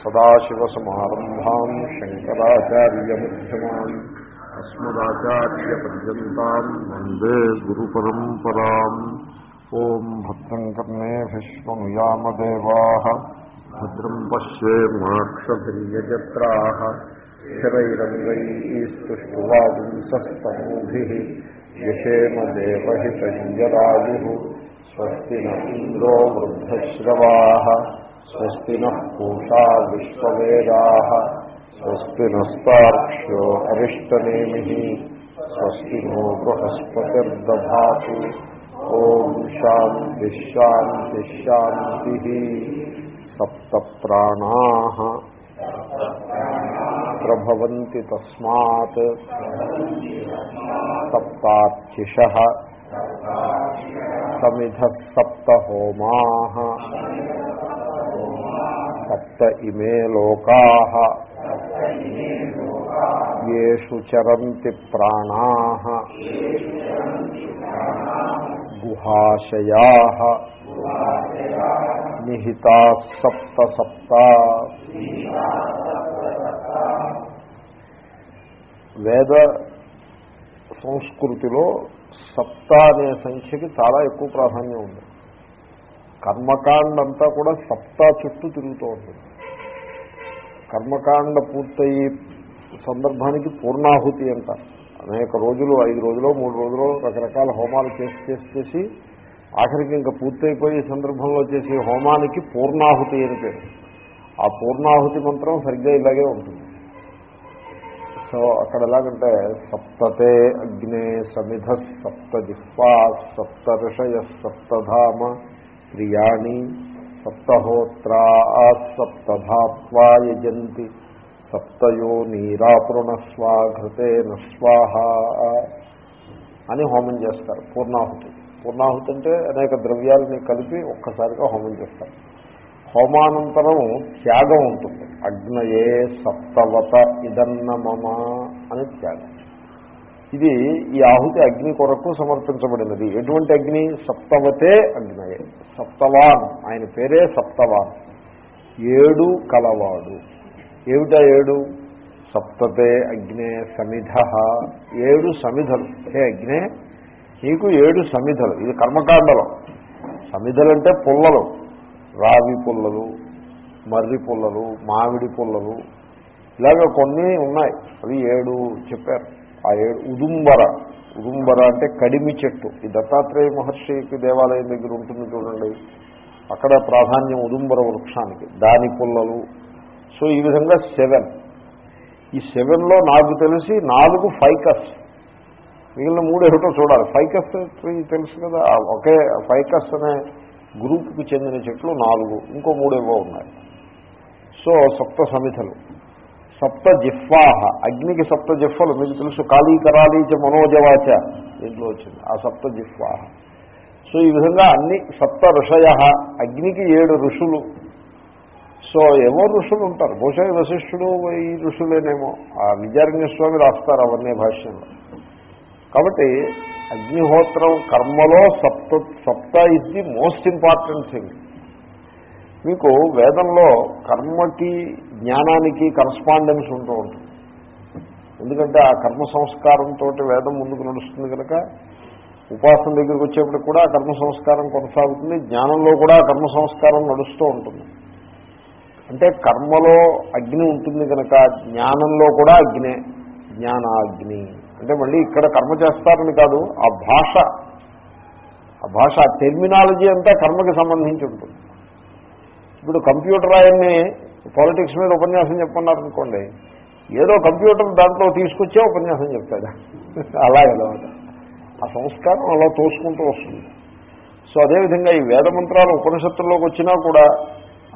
సదాశివసమారంభాం శంకరాచార్యమ్యమాన్ అస్మదాచార్యపర్యంతం వందే గురు పరంపరాం ఓం భద్రం కర్ణే విష్ణుయామదేవా భద్రం పశ్యేమాక్షభిర్యజత్రా స్థిరైరంగైస్తుష్టువాగుంసస్తమూభి యశేమ దేవహితంజరాయు స్వస్తి న ఇంద్రో వృద్ధశ్రవా స్వస్తి నః పూషా విశ్వవేదా స్వస్తి నస్తాక్ష్యో అరిష్టనేమి స్వస్తి నో బృహస్పతిర్దా ఓం శాంతి శాంతి శాంతి సప్త ప్రాణా ప్రభవంతి తస్మాత్ సప్తార్చిష సమిధ సప్త హోమా సప్త ఇమే లోకా ఏషు చరంతి ప్రాణా గుహాశయా నిహితా సప్త సప్త వేద సంస్కృతిలో సప్త అనే సంఖ్యకి చాలా ఎక్కువ ప్రాధాన్యం ఉంది. కర్మకాండ అంతా కూడా సప్తా చుట్టూ తిరుగుతూ ఉంటుంది. కర్మకాండ పూర్తయి సందర్భానికి పూర్ణాహుతి అంట. అనేక రోజులు ఐదు రోజులు మూడు రోజులు రకరకాల హోమాలు చేసి చేసి చేసి ఆఖరికి ఇంకా పూర్తయిపోయే సందర్భంలో చేసే హోమానికి పూర్ణాహుతి అని పేరు. ఆ పూర్ణాహుతి మంత్రం సరిగ్గా ఇలాగే ఉంటుంది. సో అక్కడ ఎలాగంటే సప్తతే అగ్నే సమిధ సప్త జిహ్వా సప్త ఋషయ సప్తధామ ప్రియాణి సప్తహోత్రా సప్తధాత్వా యజంతి. సప్తయో నీరాపృణస్వాఘృతే నస్వాహ అని హోమం చేస్తారు పూర్ణాహుతి. పూర్ణాహుతి అంటే అనేక ద్రవ్యాలని కలిపి ఒక్కసారిగా హోమం చేస్తారు. హోమానంతరం త్యాగం ఉంటుంది. అగ్నయే సప్తవత ఇదన్న మమ అని త్యాగం. ఇది ఈ ఆహుతి అగ్ని కొరకు సమర్పించబడినది. ఎటువంటి అగ్ని? సప్తవతే అగ్నయే. సప్తవాన్. ఆయన పేరే సప్తవాన్. ఏడు కలవాడు. ఏమిటా ఏడు? సప్తతే అగ్నే సమిధ. ఏడు సమిధలు. హే అగ్నే నీకు ఏడు సమిధలు. ఇది కర్మకాండలో. సమిధలంటే పుల్లలు. రావి పుల్లలు మర్రి పుల్లలు మామిడి పుల్లలు. ఇలాగ కొన్ని ఉన్నాయి. అవి ఏడు చెప్పారు. ఆ ఏడు ఉదుంబర ఉదుంబర అంటే కడిమి చెట్టు. ఈ దత్తాత్రేయ మహర్షికి దేవాలయం దగ్గర ఉంటుంది చూడండి. అక్కడ ప్రాధాన్యం ఉదుంబర వృక్షానికి దాని పుల్లలు. సో ఈ విధంగా సెవెన్. ఈ సెవెన్లో నాకు తెలిసి నాలుగు ఫైకస్. మిగిలిన మూడు ఏమిటో చూడాలి. ఫైకస్ తెలుసు కదా. ఒకే ఫైకస్ అనే గ్రూప్కి చెందిన చెట్లు నాలుగు. ఇంకో మూడేవో ఉన్నాయి. సో సప్త సమితలు సప్త జిహ్వాహ అగ్నికి సప్త జిహ్వలు మీకు తెలుసు కాళీ కరాళీచ మనోజవాచ. దీంట్లో వచ్చింది. ఆ సప్త జిహ్వాహ సో ఈ విధంగా అన్ని సప్త ఋషయ అగ్నికి ఏడు ఋషులు. సో ఏవో ఋషులు ఉంటారు. బహుశా వశిష్ఠుడు ఈ ఋషులేనేమో. ఆ విద్యారణ్య స్వామి రాస్తారు అవన్నీ భాష్యంలో. కాబట్టి అగ్నిహోత్రం కర్మలో సప్త సప్త is the most important thing మీకు వేదంలో కర్మకి జ్ఞానానికి కరస్పాండెన్స్ ఉంటూ ఉంటుంది. ఎందుకంటే ఆ కర్మ సంస్కారంతో వేదం ముందుకు నడుస్తుంది కనుక ఉపాసన దగ్గరికి వచ్చేప్పుడు కూడా ఆ కర్మ సంస్కారం కొనసాగుతుంది జ్ఞానంలో కూడా కర్మ సంస్కారం నడుస్తూ ఉంటుంది. అంటే కర్మలో అగ్ని ఉంటుంది కనుక జ్ఞానంలో కూడా అగ్నే జ్ఞానాగ్ని. అంటే మళ్ళీ ఇక్కడ కర్మ చేస్తారని కాదు ఆ భాష. ఆ భాష టెర్మినాలజీ అంతా కర్మకి సంబంధించి ఉంటుంది. ఇప్పుడు కంప్యూటర్ ఆయన్ని పాలిటిక్స్ మీద ఉపన్యాసం చెప్పన్నారనుకోండి ఏదో కంప్యూటర్ దాంట్లో తీసుకొచ్చే ఉపన్యాసం చెప్తాడు. అలా ఎలాగ ఆ సంస్కారం అలా తోసుకుంటూ వస్తుంది. సో అదేవిధంగా ఈ వేద మంత్రాలు ఉపనిషత్తుల్లోకి వచ్చినా కూడా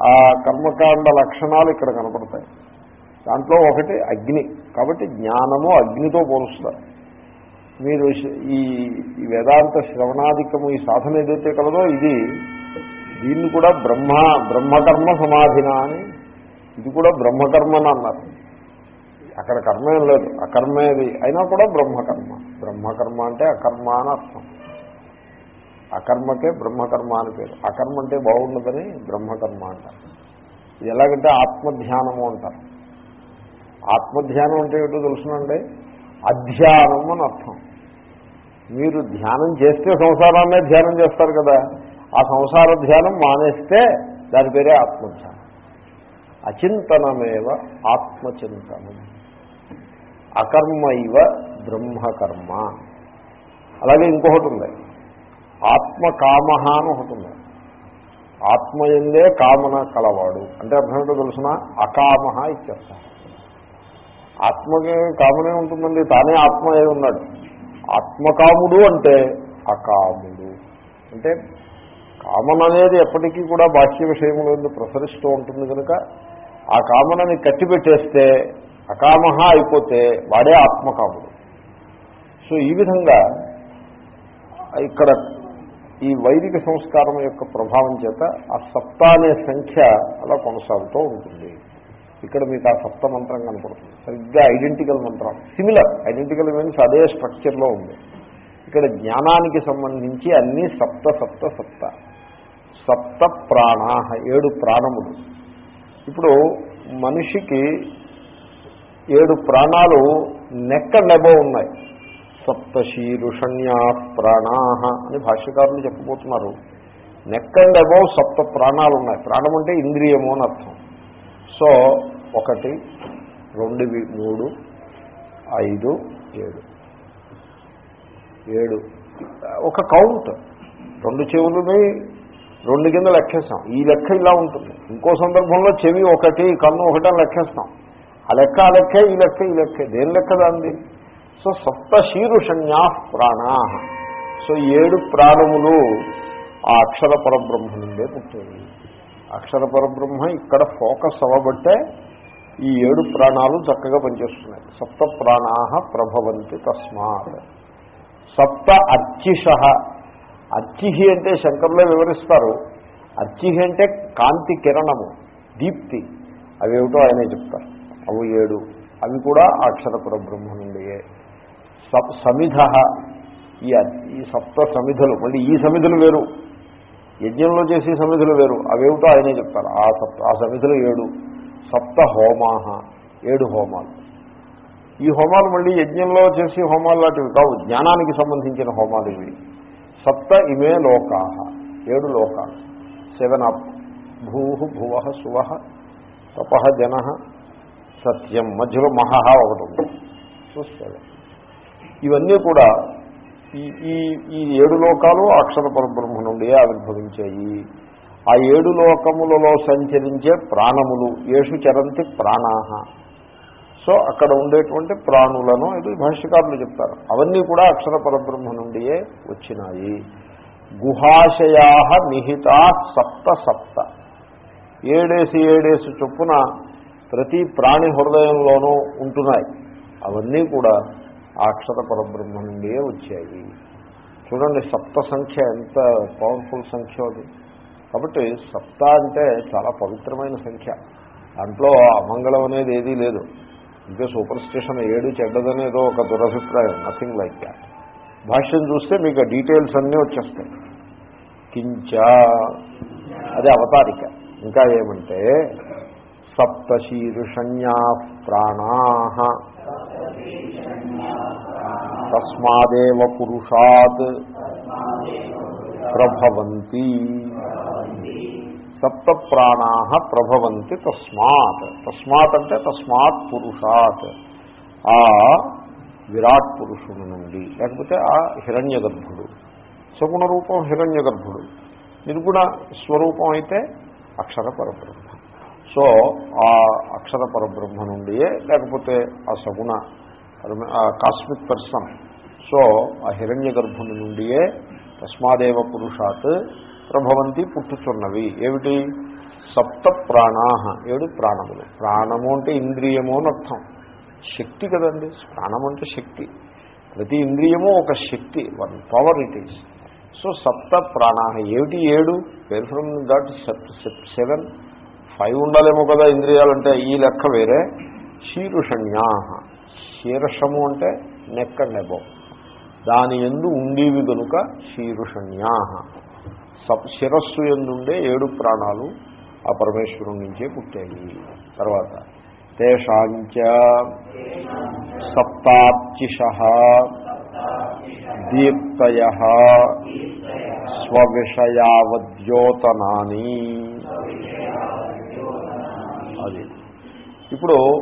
ఆ కర్మకాండ లక్షణాలు ఇక్కడ కనపడతాయి. దాంట్లో ఒకటి అగ్ని. కాబట్టి జ్ఞానము అగ్నితో పోలుస్తారు. మీరు ఈ వేదాంత శ్రవణాధికము ఈ సాధన ఏదైతే కలదో ఇది దీన్ని కూడా బ్రహ్మ బ్రహ్మకర్మ సమాధిన అని? ఇది కూడా బ్రహ్మకర్మ అని అన్నారు. అక్కడ కర్మ ఏం లేదు. అకర్మేది అయినా కూడా బ్రహ్మకర్మ. బ్రహ్మకర్మ అంటే అకర్మ అని అర్థం. అకర్మకే బ్రహ్మకర్మ అని పేరు. అకర్మ అంటే బాగుండదని బ్రహ్మకర్మ అంటారు. ఇది ఎలాగంటే ఆత్మధ్యానము అంటారు. ఆత్మధ్యానం అంటే ఏంటో తెలుసునండి? అధ్యానం అని అర్థం. మీరు ధ్యానం చేస్తే సంసారాన్నే ధ్యానం చేస్తారు కదా. ఆ సంసార ధ్యానం మానేస్తే దాని పేరే ఆత్మధ్యానం. అచింతనమేవ ఆత్మచింతనం. అకర్మ ఇవ బ్రహ్మకర్మ. అలాగే ఇంకొకటి ఉంది. ఆత్మకామ అని ఒకటి ఉంది. ఆత్మయందే కామన కలవాడు. అంటే అర్థం తెలుసిన? అకామ ఇచ్చేస్తా ఆత్మకే కామనే ఉంటుందండి. తానే ఆత్మ అయి ఉన్నాడు. ఆత్మకాముడు అంటే అకాముడు. అంటే కామన అనేది ఎప్పటికీ కూడా బాహ్య విషయములందు ప్రసరిస్తూ ఉంటుంది కనుక ఆ కామనని కట్టిపెట్టేస్తే అకామహ అయిపోతే వాడే ఆత్మకాముడు. సో ఈ విధంగా ఇక్కడ ఈ వైదిక సంస్కారం యొక్క ప్రభావం చేత ఆ సప్త అనే సంఖ్య అలా కొనసాగుతూ ఉంటుంది. ఇక్కడ మీకు ఆ సప్త మంత్రం కనపడుతుంది. సరిగ్గా ఐడెంటికల్ మంత్రం. సిమిలర్ ఐడెంటికల్ మీన్స్ అదే స్ట్రక్చర్లో ఉంది. ఇక్కడ జ్ఞానానికి సంబంధించి అన్నీ సప్త సప్త సప్త. సప్త ప్రాణా ఏడు ప్రాణములు. ఇప్పుడు మనిషికి ఏడు ప్రాణాలు నెక్క నెబో ఉన్నాయి. సప్తశీరుషణ్యా ప్రాణా అని భాష్యకారులు చెప్పబోతున్నారు. నెక్ అండ్ అబౌవ్ సప్త ప్రాణాలు ఉన్నాయి. ప్రాణం అంటే ఇంద్రియము అని అర్థం. సో ఒకటి రెండు మూడు ఐదు ఏడు. ఏడు. ఒక కౌంట్. రెండు చెవులని రెండు కింద లెక్కేస్తాం. ఈ లెక్క ఇలా ఉంటుంది. ఇంకో సందర్భంలో చెవి ఒకటి కన్ను ఒకటి అని లెక్కేస్తాం. ఆ లెక్క ఆ లెక్క ఈ లెక్క ఈ లెక్క. దేని లెక్క దాంది సో సప్త శీరుషణ్యా ప్రాణా. సో ఏడు ప్రాణములు ఆ అక్షర పరబ్రహ్మ నుండే పుట్టేవి. అక్షర పరబ్రహ్మ ఇక్కడ ఫోకస్ అవ్వబట్టే ఈ ఏడు ప్రాణాలు చక్కగా పనిచేస్తున్నాయి. సప్త ప్రాణా ప్రభవంతి తస్మాత్. సప్త అర్చిష అర్చిహి అంటే శంకర్లో వివరిస్తారు. అర్చిహి అంటే కాంతి కిరణము దీప్తి. అవేమిటో ఆయనే చెప్తారు. అవి ఏడు. అవి కూడా అక్షరపుర బ్రహ్మ నుండియే సప్ సమిధ. ఈ ఈ సప్త సమిధులు. మళ్ళీ ఈ సమిధులు వేరు. యజ్ఞంలో చేసే సమిధులు వేరు. అవేమిటో ఆయనే చెప్తారు. ఆ సప్త ఆ సమిధులు ఏడు. సప్త హోమాహ. ఏడు హోమాలు. ఈ హోమాలు మళ్ళీ యజ్ఞంలో చేసే హోమాలు లాంటివి కావు. జ్ఞానానికి సంబంధించిన హోమాలు ఇవి. సప్త ఇమే లోకా. ఏడు లోకా సెవెన్ అప్. భూ భువ శువ తప జన సత్యం మధ్యలో మహహ ఒకటి ఉంది. సో ఇవన్నీ కూడా ఈ ఈ ఈ ఏడు లోకాలు అక్షర పరబ్రహ్మ నుండి ఆవిర్భవించాయి. ఆ ఏడు లోకములలో సంచరించే ప్రాణములు ఏషు చరంతి ప్రాణాహ సో అక్కడ ఉండేటువంటి ప్రాణులను ఇది భాష్యకారులు చెప్తారు అవన్నీ కూడా అక్షర పరబ్రహ్మ నుండియే వచ్చినాయి. గుహాశయా నిహితా సప్త సప్త. ఏడేసి ఏడేసి చొప్పున ప్రతి ప్రాణి హృదయంలోనూ ఉంటున్నాయి. అవన్నీ కూడా ఆ అక్షర పరబ్రహ్మ నుండియే వచ్చాయి. చూడండి సప్త సంఖ్య ఎంత పవర్ఫుల్ సంఖ్య అది. కాబట్టి సప్త అంటే చాలా పవిత్రమైన సంఖ్య. దాంట్లో అమంగళం అనేది ఏదీ లేదు. ఇంకా సూపర్ స్టిషన్ ఏడు చెడ్డదనేదో ఒక దురభిప్రాయం నథింగ్ లైక్ దాట్ భాష్యం చూస్తే మీకు ఆ డీటెయిల్స్ అన్నీ వచ్చేస్తాయి. కించ. అది అవతారిక. ఇంకా ఏమంటే సప్తశీర్షణ్యా ప్రాణా. తస్మాదేవ పురుషాత్. ప్రభవంతి. సప్త ప్రాణా ప్రభవంతి తస్మాత్. తస్మాత్ అంటే తస్మాత్ పురుషాత్. ఆ విరాట్ పురుషుడు నుండి లేకపోతే ఆ హిరణ్య గర్భుడు సగుణ రూపం హిరణ్య గర్భుడు నిర్గుణ స్వరూపం అయితే అక్షర పరబ్రహ్మ. సో ఆ అక్షర పరబ్రహ్మ నుండియే లేకపోతే ఆ సగుణ కాస్మిక్ పర్సన్ సో ఆ హిరణ్య గర్భుని నుండియే తస్మాదేవ పురుషాత్ ప్రభవంతి పుట్టుచున్నవి. ఏమిటి? సప్త ప్రాణా ఏడు ప్రాణములు? ప్రాణము అంటే ఇంద్రియము అని అర్థం. శక్తి కదండి. ప్రాణం అంటే శక్తి. ప్రతి ఇంద్రియము ఒక శక్తి. One power it is so సప్త ప్రాణా ఏమిటి? ఏడు. పేరు ఫ్రమ్ దట్ సెవెన్ ఫైవ్ ఉండాలేమో కదా ఇంద్రియాలంటే. ఈ లెక్క వేరే. శీరుషణ్యా శీర్షము అంటే నెక్ అండ్ దాని ఎందు ఉండేవి గనుక శీరుషణ్యా శిరస్సు ఎందుండే ఏడు ప్రాణాలు ఆ పరమేశ్వరుడి నుంచే పుట్టాయి. తర్వాత తేషాంచ సప్తార్చిష దీప్తయ స్వవిషయావద్యోతనాని. అది. ఇప్పుడు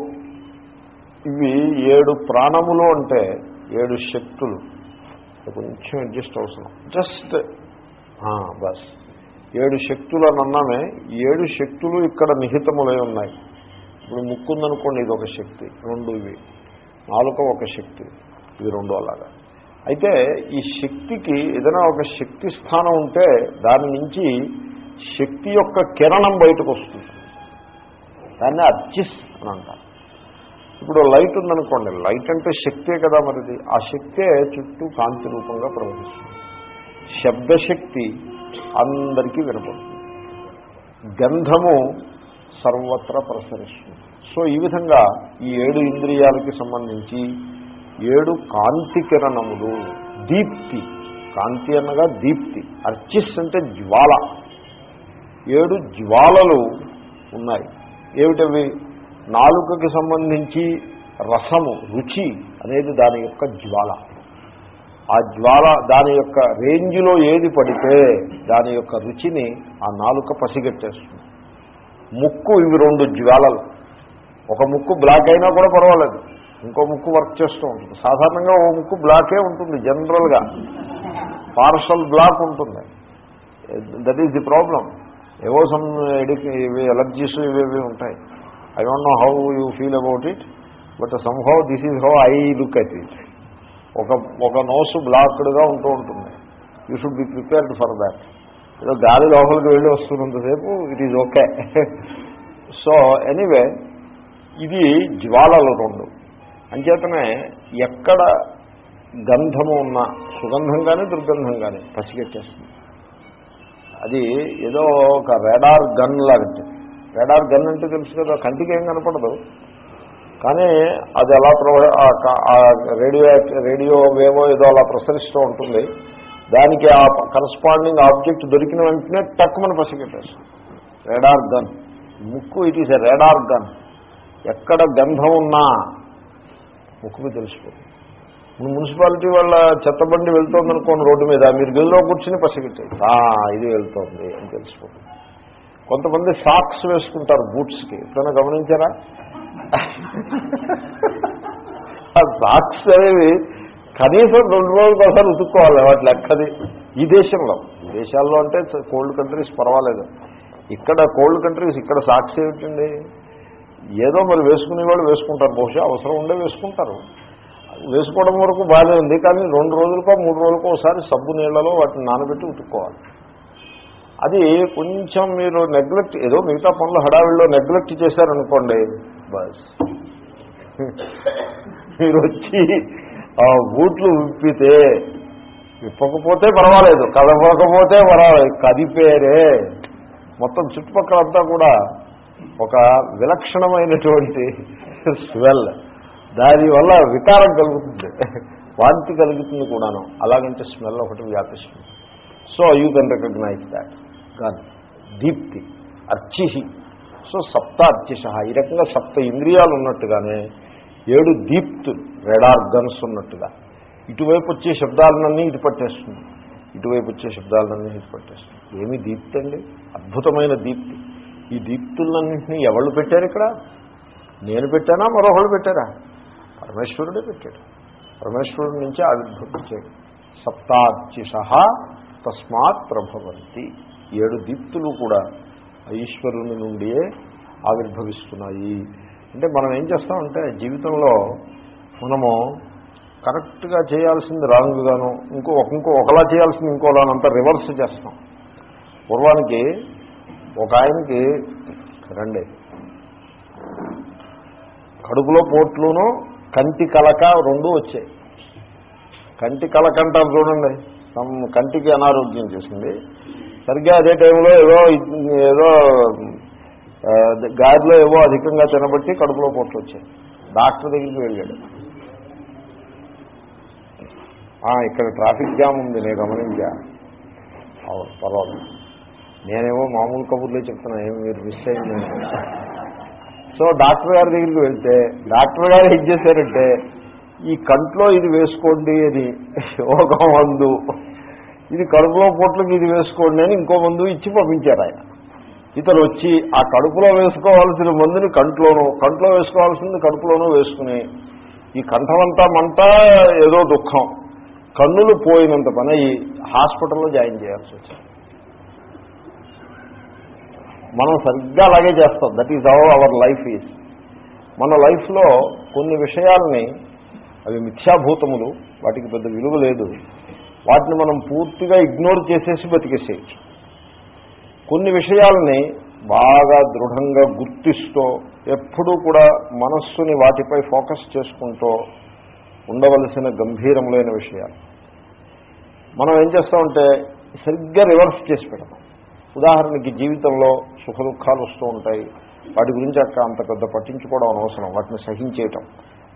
ఇవి ఏడు ప్రాణములు అంటే ఏడు శక్తులు. కొంచెం అడ్జస్ట్ అవసరం. జస్ట్ బస్. ఏడు శక్తులు అని అన్నామే ఏడు శక్తులు ఇక్కడ నిహితములై ఉన్నాయి. ఇప్పుడు ముక్కుందనుకోండి ఇది ఒక శక్తి రెండు ఇవి. నాలుక ఒక శక్తి ఇవి రెండు అలాగా. అయితే ఈ శక్తికి ఏదైనా ఒక శక్తి స్థానం ఉంటే దాని నుంచి శక్తి యొక్క కిరణం బయటకు వస్తుంది. దాన్ని అర్చిస్ అని అంటారు. ఇప్పుడు లైట్ ఉందనుకోండి లైట్ అంటే శక్తే కదా మరిది. ఆ శక్తే చుట్టూ కాంతి రూపంగా ప్రవహిస్తుంది. శబ్దశక్తి అందరికీ వినపడుతుంది. గంధము సర్వత్రా ప్రసరిస్తుంది. సో ఈ విధంగా ఈ ఏడు ఇంద్రియాలకి సంబంధించి ఏడు కాంతి కిరణములు దీప్తి. కాంతి అనగా దీప్తి. అర్చిస్ అంటే జ్వాల. ఏడు జ్వాలలు ఉన్నాయి. ఏమిటవి? నాలుకకి సంబంధించి రసము రుచి అనేది దాని యొక్క జ్వాల. ఆ జ్వాల దాని యొక్క రేంజ్లో ఏది పడితే దాని యొక్క రుచిని ఆ నాలుక పసిగట్టేస్తుంది. ముక్కు ఇవి రెండు జ్వాలలు. ఒక ముక్కు బ్లాక్ అయినా కూడా పర్వాలేదు. ఇంకో ముక్కు వర్క్ చేస్తూ ఉంటుంది. సాధారణంగా ఓ ముక్కు బ్లాకే ఉంటుంది జనరల్గా. పార్షల్ బ్లాక్ ఉంటుంది. దట్ ఈస్ ది ప్రాబ్లం ఏవో సమ్ ఎడికి ఇవి ఎలర్జీస్ ఇవేవి ఉంటాయి. I don't know how you feel about it but somehow this is how I look at it ఒక ఒక నోసు బ్లాక్డ్గా ఉంటూ ఉంటుంది. You should be prepared for that ఏదో గాలి లోపలికి వెళ్ళి వస్తున్నంతసేపు it is okay so anyway ఇది జ్వాలలు రెండు. అంచేతనే ఎక్కడ గంధము ఉన్నా సుగంధం కానీ దుర్గంధం కానీ పసిగట్టేస్తుంది. అది ఏదో ఒక రెడార్ గన్ లాంటి రెడార్ గన్ అంటే తెలుసు కదా కంటికి ఏం కనపడదు. కానీ అది అలా రేడియో రేడియో వేవో ఏదో అలా ప్రసరిస్తూ ఉంటుంది. దానికి ఆ కరస్పాండింగ్ ఆబ్జెక్ట్ దొరికిన వెంటనే టక్కుమని పసిగట్టేస్తుంది రేడార్ గన్. ముక్కు it is a radar gun. ఎక్కడ గంధం ఉన్నా ముక్కుకు తెలిసిపోతుంది. ఇప్పుడు మున్సిపాలిటీ వాళ్ళ చెత్తబండి వెళ్తోందనుకోండి రోడ్డు మీద మీరు గదిలో కూర్చుని పసిగట్టేది ఇది వెళ్తోంది అని తెలిసిపోతుంది. కొంతమంది సాక్స్ వేసుకుంటారు బూట్స్కి. ఎప్పుడైనా గమనించారా? ఆ సాక్స్ అనేవి కనీసం రెండు రోజులకు ఒకసారి ఉతుక్కోవాలి వాటి లెక్కది. ఈ దేశంలో ఈ దేశాల్లో అంటే కోల్డ్ కంట్రీస్ పర్వాలేదు. ఇక్కడ కోల్డ్ కంట్రీస్ ఇక్కడ సాక్స్ ఏమిటండి? ఏదో మరి వేసుకునే వాళ్ళు వేసుకుంటారు. బహుశా అవసరం ఉండే వేసుకుంటారు. వేసుకోవడం వరకు బాగానే ఉంది కానీ రెండు రోజులకో మూడు రోజులకో ఒకసారి సబ్బు నీళ్ళలో వాటిని నానబెట్టి ఉతుక్కోవాలి. అది కొంచెం మీరు నెగ్లెక్ట్ ఏదో మిగతా పనులు హడావిడిలో నెగ్లెక్ట్ చేశారనుకోండి బస్. మీరు వచ్చి ఆ బూట్లు విప్పితే విప్పకపోతే పర్వాలేదు కదపకపోతే పర్వాలేదు కదిపేరే. మొత్తం చుట్టుపక్కలంతా కూడా ఒక విలక్షణమైనటువంటి స్వెల్. దానివల్ల వికారం కలుగుతుంది వాంతి కలుగుతుంది కూడాను. అలాగంటే స్మెల్ ఒకటి వ్యాపిస్తుంది. So you can recognise that. Gun దీప్తి అర్చిహి. సో సప్త అర్చిష ఈ రకంగా సప్త ఇంద్రియాలు ఉన్నట్టుగానే ఏడు దీప్తులు రెడార్ గన్స్ ఉన్నట్టుగా. ఇటువైపు వచ్చే శబ్దాలన్నీ ఇది పట్టేస్తుంది. ఇటువైపు వచ్చే శబ్దాలన్నీ ఇది పట్టేస్తుంది. ఏమి దీప్తి అండి? అద్భుతమైన దీప్తి. ఈ దీప్తులన్నింటినీ ఎవళ్ళు పెట్టారు ఇక్కడ? నేను పెట్టానా? మరొకళ్ళు పెట్టారా? పరమేశ్వరుడే పెట్టాడు. పరమేశ్వరుడి నుంచి ఆవిర్భవించాడు. సప్తార్చిష తస్మాత్ ప్రభవంతి. ఏడు దీప్తులు కూడా ఈశ్వరుని నుండియే ఆవిర్భవిస్తున్నాయి. అంటే మనం ఏం చేస్తామంటే జీవితంలో మనము కరెక్ట్గా చేయాల్సింది రాంగ్గాను ఇంకో ఇంకో ఒకలా చేయాల్సింది ఇంకోలానంతా రివర్స్ చేస్తాం. పూర్వానికి ఒక ఆయనకి రండి. కడుపులో పోట్లును కంటి కలక రెండు వచ్చాయి. కంటి కలక అంటారు చూడండి. కంటికి అనారోగ్యం చేసింది. సరిగ్గా అదే టైంలో ఏదో ఏదో గాడిలో ఏవో అధికంగా తినబట్టి కడుపులో పోట్లు వచ్చాయి డాక్టర్ దగ్గరికి వెళ్ళాడు. ఇక్కడ ట్రాఫిక్ జామ్ ఉంది నేను గమనించా. అవును పర్వాలేదు. నేనేమో మామూలు కబుర్లే చెప్తున్నా ఏమి మీరు మిస్ అయింది. సో డాక్టర్ గారి దగ్గరికి వెళ్తే డాక్టర్ గారు ఏం చేశారంటే ఈ కంట్లో ఇది వేసుకోండి అని ఒక మందు ఇది కడుపులో పొట్లకి ఇది వేసుకోండి అని ఇంకో మందు ఇచ్చి పంపించారు ఆయన. ఇతను వచ్చి ఆ కడుపులో వేసుకోవాల్సిన మందుని కంట్లోనూ కంట్లో వేసుకోవాల్సింది కడుపులోనూ వేసుకుని ఈ కంఠమంతా మంట ఏదో దుఃఖం. కన్నులు పోయినంత పని అయ్యి హాస్పిటల్లో జాయిన్ చేయాల్సి వచ్చింది. మనం సరిగ్గా అలాగే చేస్తాం. That is our our life is మన లైఫ్లో కొన్ని విషయాల్ని అవి మిథ్యాభూతములు వాటికి పెద్ద విలువ లేదు. వాటిని మనం పూర్తిగా ఇగ్నోర్ చేసేసి బతికేసేయచ్చు. కొన్ని విషయాల్ని బాగా దృఢంగా గుర్తిస్తూ ఎప్పుడూ కూడా మనస్సుని వాటిపై ఫోకస్ చేసుకుంటూ ఉండవలసిన గంభీరములైన విషయాలు. మనం ఏం చేస్తామంటే సరిగ్గా రివర్స్ చేసి పెడతాం. ఉదాహరణకి జీవితంలో సుఖ దుఃఖాలు వస్తూ ఉంటాయి. వాటి గురించి అక్క అంత పెద్ద పట్టించుకోవడం అనవసరం. వాటిని సహించేయటం.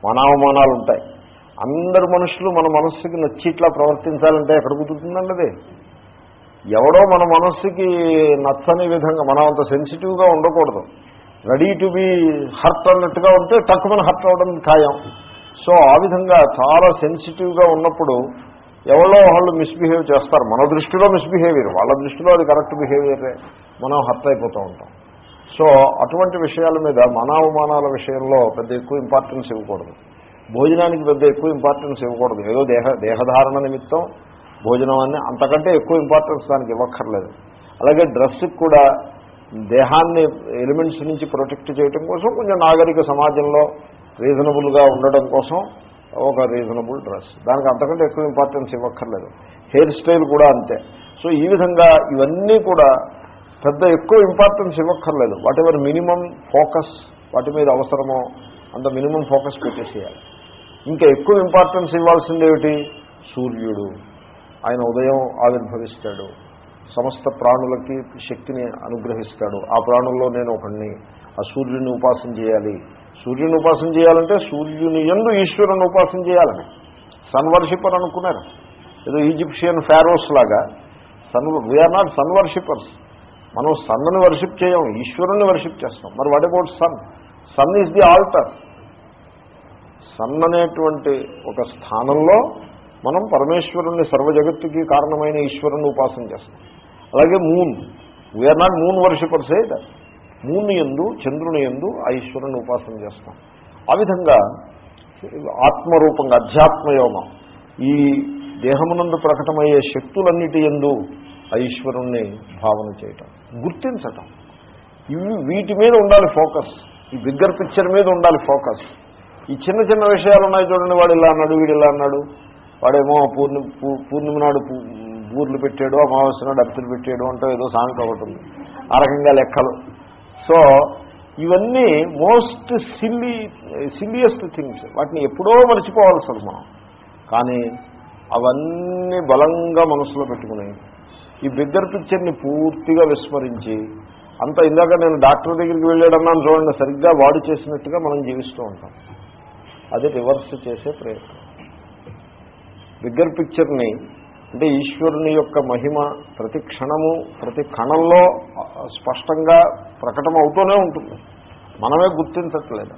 మానవమానాలు ఉంటాయి అందరు మనుషులు మన మనస్సుకి నచ్చిట్లా ప్రవర్తించాలంటే ఎక్కడ కుదురుతుందండి అది? ఎవడో మన మనస్సుకి నచ్చని విధంగా మనం అంత సెన్సిటివ్గా ఉండకూడదు. రెడీ టు బీ హర్ట్ అన్నట్టుగా ఉంటే తక్కువ హర్ట్ అవడం ఖాయం. సో ఆ విధంగా చాలా సెన్సిటివ్గా ఉన్నప్పుడు ఎవరో వాళ్ళు మిస్బిహేవ్ చేస్తారు. మన దృష్టిలో మిస్బిహేవియర్ వాళ్ళ దృష్టిలో అది కరెక్ట్ బిహేవియరే మనం హర్ట్ అయిపోతూ ఉంటాం. సో అటువంటి విషయాల మీద మానవమానాల విషయంలో పెద్ద ఎక్కువ ఇంపార్టెన్స్ ఇవ్వకూడదు. భోజనానికి పెద్ద ఎక్కువ ఇంపార్టెన్స్ ఇవ్వకూడదు. ఏదో దేహ దేహధారణ నిమిత్తం భోజనం అని అంతకంటే ఎక్కువ ఇంపార్టెన్స్ దానికి ఇవ్వక్కర్లేదు. అలాగే డ్రెస్కి కూడా దేహాన్ని ఎలిమెంట్స్ నుంచి ప్రొటెక్ట్ చేయడం కోసం కొంచెం నాగరిక సమాజంలో రీజనబుల్గా ఉండడం కోసం ఒక రీజనబుల్ డ్రెస్ దానికి అంతకంటే ఎక్కువ ఇంపార్టెన్స్ ఇవ్వక్కర్లేదు. హెయిర్ స్టైల్ కూడా అంతే. సో ఈ విధంగా ఇవన్నీ కూడా పెద్ద ఎక్కువ ఇంపార్టెన్స్ ఇవ్వక్కర్లేదు. వాట్ ఎవర్ మినిమం ఫోకస్ వాటి మీద అవసరమో అంత మినిమం ఫోకస్ పెట్టేసేయాలి. ఇంకా ఎక్కువ ఇంపార్టెన్స్ ఇవ్వాల్సింది ఏమిటి? సూర్యుడు. ఆయన ఉదయం ఆవిర్భవిస్తాడు. సమస్త ప్రాణులకి శక్తిని అనుగ్రహిస్తాడు. ఆ ప్రాణుల్లో నేను ఒకడిని ఆ సూర్యుని ఉపాసన చేయాలి. సూర్యుని ఉపాసన చేయాలంటే సూర్యుని ఎందు ఈశ్వరుని ఉపాసన చేయాలని. సన్ వర్షిపర్ అనుకున్నారు. ఏదో ఈజిప్షియన్ ఫారోస్ లాగా. Sun we are not sun worshippers మనం సన్ను వర్షిప్ చేయం ఈశ్వరుని వర్షిప్ చేస్తాం. మరి what about sun sun is the altar sun అనేటువంటి ఒక స్థానంలో మనం పరమేశ్వరుణ్ణి సర్వ జగత్తుకి కారణమైన ఈశ్వరుణ్ణి ఉపాసన చేస్తాం. అలాగే moon. We are not moon worshippers అయితే మూన్ ఎందు చంద్రుని ఎందు ఆ ఈశ్వరుని ఉపాసన చేస్తాం. ఆ విధంగా ఆత్మరూపంగా అధ్యాత్మయోగం ఈ దేహమునందు ప్రకటమయ్యే శక్తులన్నిటి ఎందు ఆ ఈశ్వరుణ్ణి భావన చేయటం గుర్తించటం. ఇవి వీటి మీద ఉండాలి ఫోకస్ ఈ బిగ్గర్ పిక్చర్ మీద ఉండాలి ఫోకస్ ఈ చిన్న చిన్న విషయాలు ఉన్నాయి చూడండి వాడు ఇలా అన్నాడు వీడు ఇలా అన్నాడు. వాడేమో పూర్ణి పూర్ణిమ నాడు బూర్లు పెట్టాడు అమావాస్య నాడు అప్పులు పెట్టాడు అంటే ఏదో సామెత ఒకటి ఉంది. ఆ రకంగా లెక్కలు. సో ఇవన్నీ మోస్ట్ సిల్లీ సిల్లియస్ట్ థింగ్స్ వాటిని ఎప్పుడో మర్చిపోవాల్సి మనం. కానీ అవన్నీ బలంగా మనసులో పెట్టుకుని ఈ బిగ్గర్ పిక్చర్ని పూర్తిగా విస్మరించి అంత ఇందాక నేను డాక్టర్ దగ్గరికి వెళ్ళాడన్నాను చూడండి సరిగ్గా వాడు చేసినట్టుగా మనం జీవిస్తూ ఉంటాం. అది రివర్స్ చేసే ప్రయత్నం. బిగ్గర్ పిక్చర్ని అంటే ఈశ్వరుని యొక్క మహిమ ప్రతి క్షణము ప్రతి కణంలో స్పష్టంగా ప్రకటన అవుతూనే ఉంటుంది. మనమే గుర్తించట్లేదు.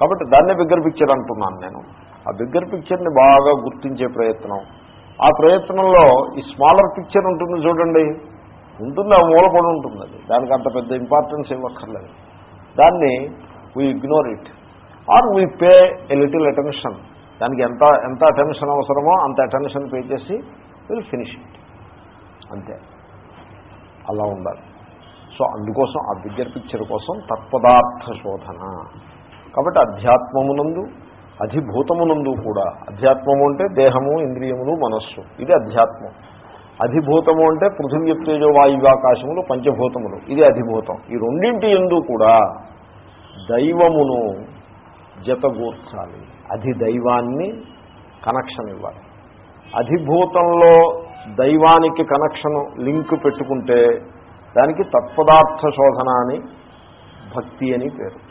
కాబట్టి దాన్నే బిగ్గర్ పిక్చర్ అంటున్నాను నేను. ఆ బిగ్గర్ పిక్చర్ని బాగా గుర్తించే ప్రయత్నం. ఆ ప్రయత్నంలో ఈ స్మాలర్ పిక్చర్ ఉంటుంది చూడండి. ఉంటుంది ఆ మూలపడి ఉంటుంది అది. దానికి అంత పెద్ద ఇంపార్టెన్స్ ఇవ్వక్కర్లేదు. దాన్ని we ignore it or we pay a little attention. దానికి ఎంత ఎంత అటెన్షన్ అవసరమో అంత అటెన్షన్ పే చేసి విల్ ఫినిష్ ఇట్. అంతే. అలా ఉండాలి. సో అందుకోసం ఆ బిగ్గర్ పిక్చర్ కోసం తత్పదార్థ శోధన. కాబట్టి అధ్యాత్మమునందు అధిభూతమునందు కూడా అధ్యాత్మము అంటే దేహము ఇంద్రియములు మనస్సు. ఇది అధ్యాత్మం. అధిభూతము అంటే పృథివీ తేజో వాయువాకాశములు పంచభూతములు. ఇది అధిభూతం. ఈ రెండింటి ఎందు కూడా దైవమును జతగూర్చాలి. అధిదైవాన్ని కనెక్షన్ ఇవ్వాలి. అధిభూతంలో దైవానికి కనెక్షన్ లింక్ పెట్టుకుంటే దానికి తత్పదార్థ శోధన అని భక్తి అని పేరు.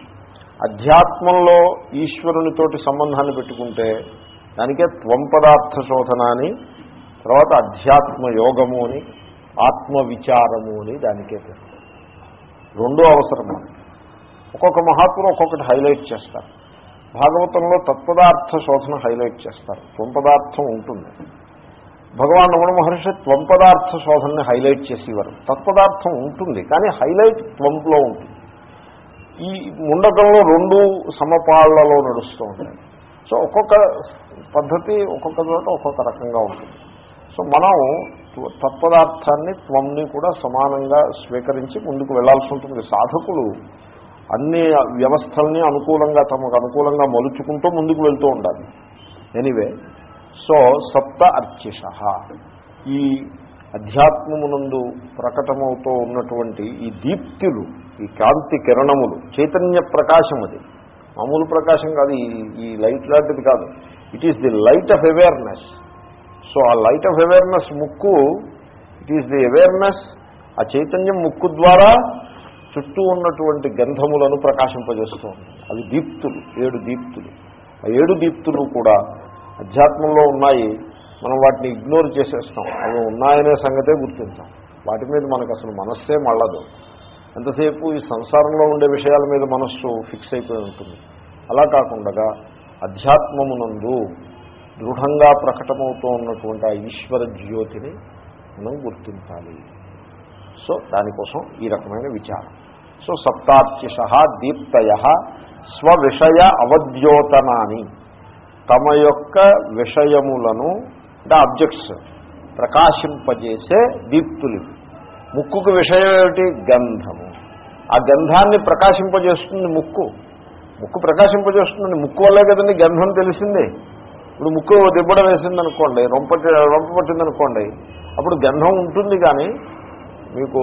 అధ్యాత్మంలో ఈశ్వరునితోటి సంబంధాన్ని పెట్టుకుంటే దానికే త్వం పదార్థ శోధన అని తర్వాత అధ్యాత్మ యోగము అని ఆత్మవిచారము అని దానికే పేరు. రెండో అవసరం ఒక్కొక్క మహాత్ములు ఒక్కొక్కటి హైలైట్ చేస్తారు. భాగవతంలో తత్పదార్థ శోధన హైలైట్ చేస్తారు. త్వంపదార్థం ఉంటుంది. భగవాన్ రమణ మహర్షి త్వంపదార్థ శోధనని హైలైట్ చేసేవారు. తత్పదార్థం ఉంటుంది కానీ హైలైట్ త్వంలో ఉంటుంది. ఈ ముండకంలో రెండు సమపాళ్ళలో నడుస్తూ ఉంటాయి. సో ఒక్కొక్క పద్ధతి ఒక్కొక్క చోట ఒక్కొక్క రకంగా ఉంటుంది. సో మనం తత్పదార్థాన్ని త్వంని కూడా సమానంగా స్వీకరించి ముందుకు వెళ్ళాల్సి ఉంటుంది. సాధకులు అన్ని వ్యవస్థల్ని అనుకూలంగా తమకు అనుకూలంగా మలుచుకుంటూ ముందుకు వెళ్తూ ఉండాలి. ఎనివే. సో సప్త అర్చిష. ఈ అధ్యాత్మమునందు ప్రకటమవుతూ ఉన్నటువంటి ఈ దీప్తులు ఈ కాంతి కిరణములు చైతన్య ప్రకాశం అది. మామూలు ప్రకాశం కాదు ఈ లైట్ లాంటిది కాదు. It is the light of awareness so ఆ లైట్ ఆఫ్ అవేర్నెస్ ముక్కు ఇట్ ఈస్ ది అవేర్నెస్ ఆ చైతన్యం ముక్కు ద్వారా చుట్టూ ఉన్నటువంటి గంధములను ప్రకాశింపజేస్తూ ఉంటుంది అవి దీప్తులు ఏడు దీప్తులు. ఆ ఏడు దీప్తులు కూడా అధ్యాత్మంలో ఉన్నాయి. మనం వాటిని ఇగ్నోర్ చేసేస్తాం. అవి ఉన్నాయనే సంగతే గుర్తించాం. వాటి మీద మనకు అసలు మనస్సే మళ్ళదు. ఎంతసేపు ఈ సంసారంలో ఉండే విషయాల మీద మనస్సు ఫిక్స్ అయిపోయి ఉంటుంది. అలా కాకుండా అధ్యాత్మమునందు దృఢంగా ప్రకటమవుతూ ఉన్నటువంటి ఆ ఈశ్వర జ్యోతిని మనం గుర్తించాలి. సో దానికోసం ఈ రకమైన విచారం. సో సప్తార్చిష దీప్తయ స్వవిషయ అవద్యోతనాన్ని తమ యొక్క విషయములను అంటే ఆబ్జెక్ట్స్ ప్రకాశింపజేసే దీప్తులు. ముక్కుకు విషయం ఏమిటి? గంధము. ఆ గంధాన్ని ప్రకాశింపజేస్తుంది ముక్కు. ముక్కు ప్రకాశింపజేస్తుందండి ముక్కు వల్లే కదండి గంధం తెలిసిందే. ఇప్పుడు ముక్కు దిబ్బడ వేసిందనుకోండి రొంప రొంప పట్టిందనుకోండి అప్పుడు గంధం ఉంటుంది కానీ మీకు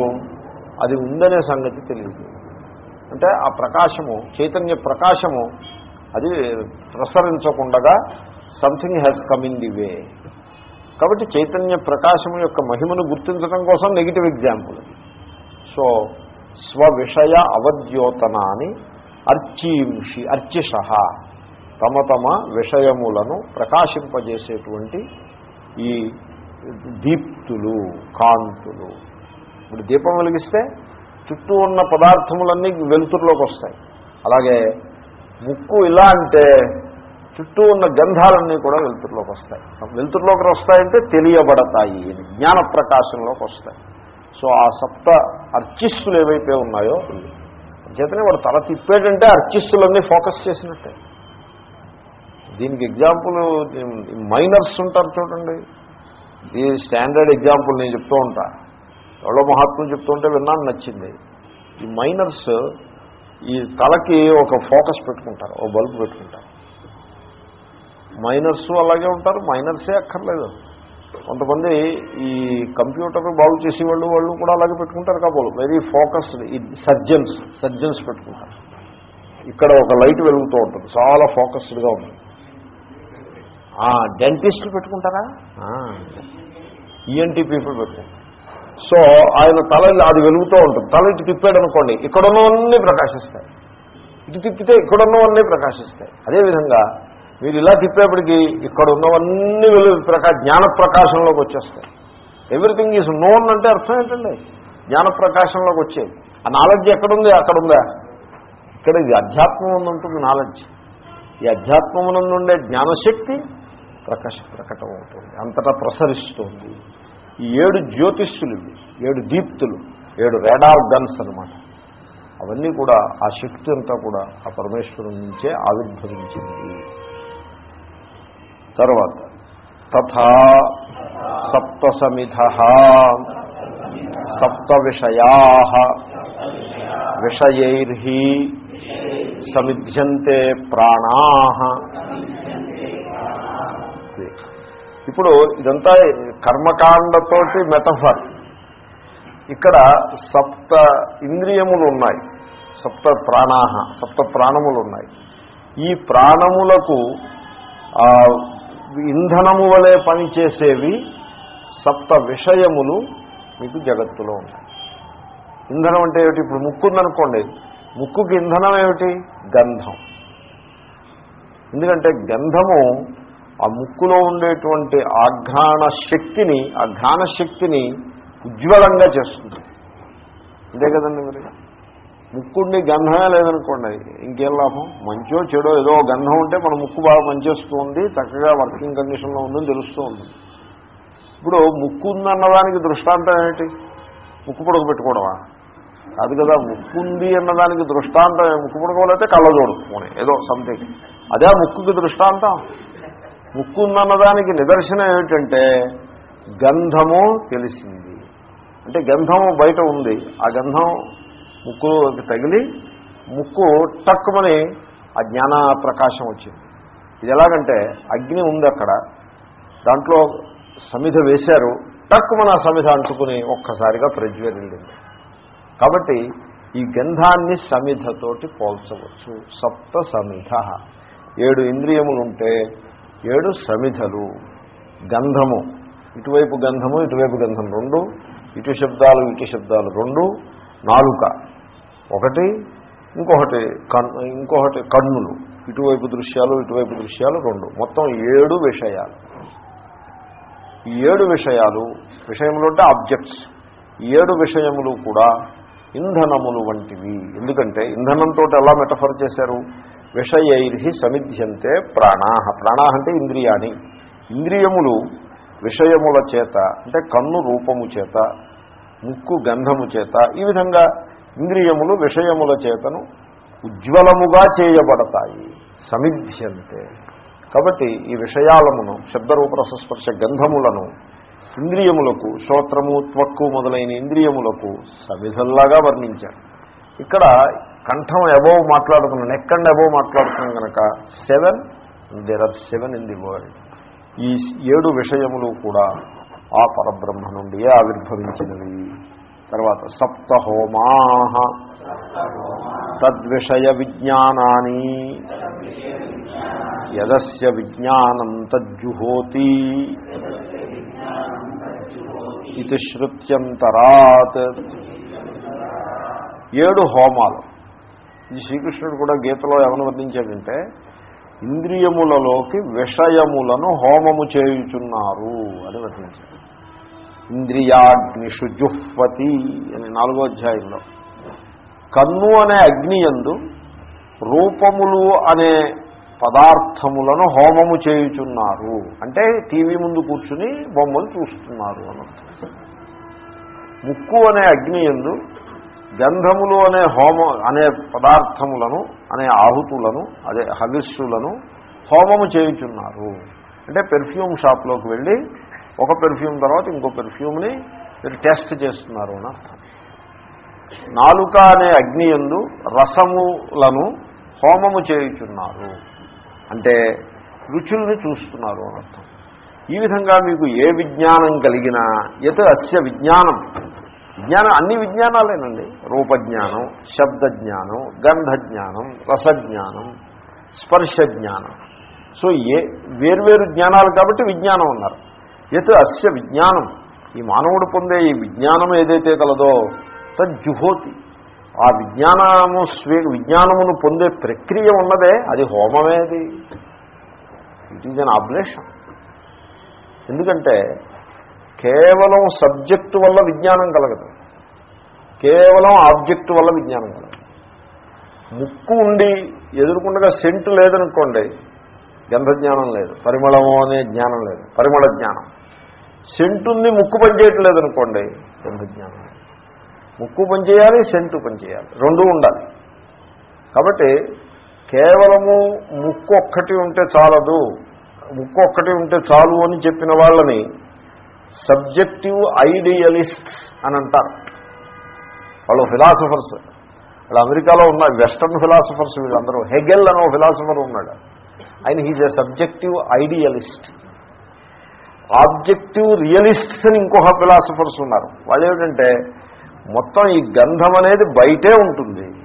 అది ఉందనే సంగతి తెలియదు. అంటే ఆ ప్రకాశము చైతన్య ప్రకాశము అది ప్రసరించకుండగా something has come in the way కాబట్టి చైతన్య ప్రకాశము యొక్క మహిమను గుర్తించడం కోసం నెగిటివ్ ఎగ్జాంపుల్ సో స్వవిషయ అవద్యోతనాన్ని అర్చీంషి అర్చిష తమ తమ విషయములను ప్రకాశింపజేసేటువంటి ఈ దీప్తులు కాంతులు. ఇప్పుడు దీపం వెలిగిస్తే చుట్టూ ఉన్న పదార్థములన్నీ వెలుతురులోకి వస్తాయి. అలాగే ముక్కు ఇలా అంటే చుట్టూ ఉన్న గంధాలన్నీ కూడా వెలుతురులోకి వస్తాయి. వెలుతురులోకి వస్తాయంటే తెలియబడతాయి జ్ఞాన ప్రకాశంలోకి వస్తాయి. సో ఆ సప్త అర్చిస్సులు ఏవైతే ఉన్నాయో చేతనే వాడు తల తిప్పేటంటే అర్చిస్సులన్నీ ఫోకస్ చేసినట్టే. దీనికి ఎగ్జాంపుల్ మైనర్స్ ఉంటారు చూడండి. ఈ స్టాండర్డ్ ఎగ్జాంపుల్ నేను చెప్తూ ఉంటాను ఎవరో మహాత్ములు చెప్తుంటే విన్నాను నచ్చింది. ఈ మైనర్స్ ఈ తలకి ఒక ఫోకస్ పెట్టుకుంటారు ఓ బల్బు పెట్టుకుంటారు. మైనర్స్ అలాగే ఉంటారు మైనర్సే అక్కర్లేదు. కొంతమంది ఈ కంప్యూటర్ బాగు చేసేవాళ్ళు వాళ్ళు కూడా అలాగే పెట్టుకుంటారు కాబోలు. వెరీ ఫోకస్డ్ ఈ సర్జన్స్ సర్జన్స్ పెట్టుకుంటారు. ఇక్కడ ఒక లైట్ వెలుగుతూ ఉంటుంది చాలా ఫోకస్డ్గా ఉంటుంది డెంటిస్టులు పెట్టుకుంటారా? ఈఎన్టీ పీపుల్ పెట్టుకుంటారు. సో ఆయన తల అది వెలుగుతూ ఉంటుంది. తల ఇటు తిప్పాడు అనుకోండి ఇక్కడున్నవన్నీ ప్రకాశిస్తాయి. ఇటు తిప్పితే ఇక్కడున్నవన్నీ ప్రకాశిస్తాయి. అదేవిధంగా మీరు ఇలా తిప్పేప్పటికీ ఇక్కడ ఉన్నవన్నీ వెలుగు ప్రకా జ్ఞాన ప్రకాశంలోకి వచ్చేస్తాయి. ఎవ్రీథింగ్ ఈజ్ నోన్ అంటే అర్థం ఏంటండి? జ్ఞాన ప్రకాశంలోకి వచ్చేది. ఆ నాలెడ్జ్ ఎక్కడుంది? అక్కడుందా? ఇక్కడ ఇది అధ్యాత్మం ఉంటుంది నాలెడ్జ్ ఈ అధ్యాత్మమునందుండే జ్ఞానశక్తి ప్రకాశ ప్రకటం అవుతుంది అంతటా ప్రసరిస్తుంది. ఈ ఏడు జ్యోతిష్యులు ఇవి. ఏడు దీప్తులు ఏడు రేడార్ గన్స్ అనమాట అవన్నీ కూడా ఆ శక్తి అంతా కూడా ఆ పరమేశ్వరం నుంచే ఆవిర్భవించింది. తర్వాత తథా సప్తసమిధ సప్త విషయా విషయైర్హి సమిధ్యంతే ప్రాణా ఇప్పుడు ఇదంతా కర్మకాండతోటి మెటఫర్ ఇక్కడ సప్త ఇంద్రియములు ఉన్నాయి సప్త ప్రాణాహ సప్త ప్రాణములు ఉన్నాయి ఈ ప్రాణములకు ఇంధనము వలె పనిచేసేవి సప్త విషయములు మీకు జగత్తులో ఉన్నాయి. ఇంధనం అంటే ఏమిటి? ఇప్పుడు ముక్కు ఉందనుకోండి ముక్కుకి ఇంధనం ఏమిటి? గంధం. ఎందుకంటే గంధము ఆ ముక్కులో ఉండేటువంటి ఆఘ్రాణ శక్తిని ఆ ఘ్రాణ శక్తిని ఉజ్వలంగా చేస్తుంది. అంతే కదండి మరి? ముక్కుండి గంధమే లేదనుకోండి ఇంకేం లాభం? మంచో చెడో ఏదో గంధం ఉంటే మన ముక్కు బాగా పనిచేస్తుంది చక్కగా వర్కింగ్ కండిషన్లో ఉందని తెలుస్తూ ఉంది ఇప్పుడు ముక్కు ఉందన్నదానికి దృష్టాంతం ఏమిటి ముక్కు పొడక పెట్టుకోవడమా? కదా ముక్కు ఉంది అన్నదానికి దృష్టాంతం ముక్కు పొడకలేతే కళ్ళజోడు పోనీ ఏదో సంథింగ్. అదే ముక్కుకి దృష్టాంతం? ముక్కు ఉందన్నదానికి నిదర్శనం ఏమిటంటే గంధము తెలిసింది. అంటే గంధము బయట ఉంది. ఆ గంధం ముక్కు తగిలి ముక్కు టక్కుమని ఆ జ్ఞాన ప్రకాశం వచ్చింది. ఇది ఎలాగంటే అగ్ని ఉంది అక్కడ. దాంట్లో సమిధ వేశారు. టక్కుమని ఆ సమిధ అంటుకుని ఒక్కసారిగా ప్రజ్వరిల్లింది కాబట్టి ఈ గంధాన్ని సమిధతోటి పోల్చవచ్చు. సప్త సమిధ. ఏడు ఇంద్రియములుంటే ఏడు సమిధలు. గంధము. ఇటువైపు గంధము ఇటువైపు గంధం రెండు. ఇటు శబ్దాలు ఇటు శబ్దాలు రెండు. నాలుక ఒకటి ఇంకొకటి కన్ను ఇంకొకటి కన్నులు. ఇటువైపు దృశ్యాలు ఇటువైపు దృశ్యాలు రెండు. మొత్తం ఏడు విషయాలు. ఈ ఏడు విషయాలు విషయములు అంటే ఆబ్జెక్ట్స్. ఈ ఏడు విషయములు కూడా ఇంధనములు వంటివి. ఎందుకంటే ఇంధనంతో ఎలా మెటఫర్ చేశారు? విషయైర్హి సమిధ్యంతే ప్రాణా. ప్రాణాహ అంటే ఇంద్రియాని ఇంద్రియములు విషయముల చేత అంటే కన్ను రూపము చేత ముక్కు గంధము చేత ఈ విధంగా ఇంద్రియములు విషయముల చేతను ఉజ్వలముగా చేయబడతాయి. సమిధ్యంతే. కాబట్టి ఈ విషయాలమును శబ్దరూపరసస్పర్శ గంధములను ఇంద్రియములకు శ్రోత్రము త్వక్కు మొదలైన ఇంద్రియములకు సమిధల్లాగా వర్ణించారు. ఇక్కడ కంఠం అబోవ్ మాట్లాడుతున్నాను నెక్ అండ్ అబోవ్ మాట్లాడుతున్నాం కనుక seven there are seven in the world ఈ ఏడు విషయములు కూడా ఆ పరబ్రహ్మ నుండియే ఆవిర్భవించినవి? తర్వాత సప్త హోమా తద్విషయ విజ్ఞానాన్ని యదస్య విజ్ఞానం తజ్జుహోతి. ఇది శృత్యంతరాత్. ఏడు హోమాలు. ఇది శ్రీకృష్ణుడు కూడా గీతలో ఏమని వర్ణించాడంటే ఇంద్రియములలోకి విషయములను హోమము చేయుచున్నారు అని వర్ణించాడు. ఇంద్రియాగ్నిషు జుహ్వతి అని నాలుగో అధ్యాయంలో. కన్ను అనే అగ్ని ఎందు రూపములు అనే పదార్థములను హోమము చేయుచున్నారు. అంటే టీవీ ముందు కూర్చుని బొమ్మలు చూస్తున్నారు అన్నర్థం ముక్కు అనే అగ్ని ఎందు గంధములు అనే హోమ అనే పదార్థములను అనే ఆహుతులను అదే హవిస్సులను హోమము చేయుచున్నారు. అంటే పెర్ఫ్యూమ్ షాప్లోకి వెళ్ళి ఒక పెర్ఫ్యూమ్ తర్వాత ఇంకో పెర్ఫ్యూమ్ని మీరు టెస్ట్ చేస్తున్నారు అని అర్థం. నాలుక అనే అగ్నియందు రసములను హోమము చేయుచున్నారు. అంటే రుచుల్ని చూస్తున్నారు అని అర్థం. ఈ విధంగా మీకు ఏ విజ్ఞానం కలిగినా ఎత్ అస్య విజ్ఞానం విజ్ఞానం అన్ని విజ్ఞానాలేనండి. రూపజ్ఞానం శబ్దజ్ఞానం గంధజ్ఞానం రసజ్ఞానం స్పర్శ జ్ఞానం సో ఏ వేర్వేరు జ్ఞానాలు కాబట్టి విజ్ఞానం ఉన్నారు ఎత్ అస్య విజ్ఞానం. ఈ మానవుడు పొందే ఈ విజ్ఞానం ఏదైతే కలదో తజ్జుహోతి ఆ విజ్ఞానము స్వీ విజ్ఞానమును పొందే ప్రక్రియ ఉన్నదే అది హోమమే అది. ఇట్ ఈజ్ అన్ ఆబ్లేషన్ ఎందుకంటే కేవలం సబ్జెక్టు వల్ల విజ్ఞానం కలగదు. కేవలం ఆబ్జెక్టు వల్ల విజ్ఞానం కలగదు. ముక్కు ఉండి ఎదుర్కొండగా సెంటు లేదనుకోండి గంధజ్ఞానం లేదు పరిమళము అనే జ్ఞానం లేదు పరిమళ జ్ఞానం. సెంటుంది ముక్కు పనిచేయట్లేదు అనుకోండి గంధజ్ఞానం ముక్కు పనిచేయాలి సెంటు పనిచేయాలి రెండూ ఉండాలి. కాబట్టి కేవలము ముక్కు ఒక్కటి ఉంటే చాలదు ముక్కు ఒక్కటి ఉంటే చాలు అని చెప్పిన వాళ్ళని సబ్జెక్టివ్ ఐడియలిస్ట్స్ అని అంటారు. వాళ్ళు ఫిలాసఫర్స్. వాళ్ళు అమెరికాలో ఉన్న వెస్టర్న్ ఫిలాసఫర్స్ వీళ్ళందరూ. హెగెల్ అనే ఒక ఫిలాసఫర్ ఉన్నాడు. ఆయన he's a subjective idealist. Objective realists అని ఇంకొక ఫిలాసఫర్స్ ఉన్నారు. వాళ్ళు ఏమిటంటే మొత్తం ఈ గంధం అనేది బయటే ఉంటుంది.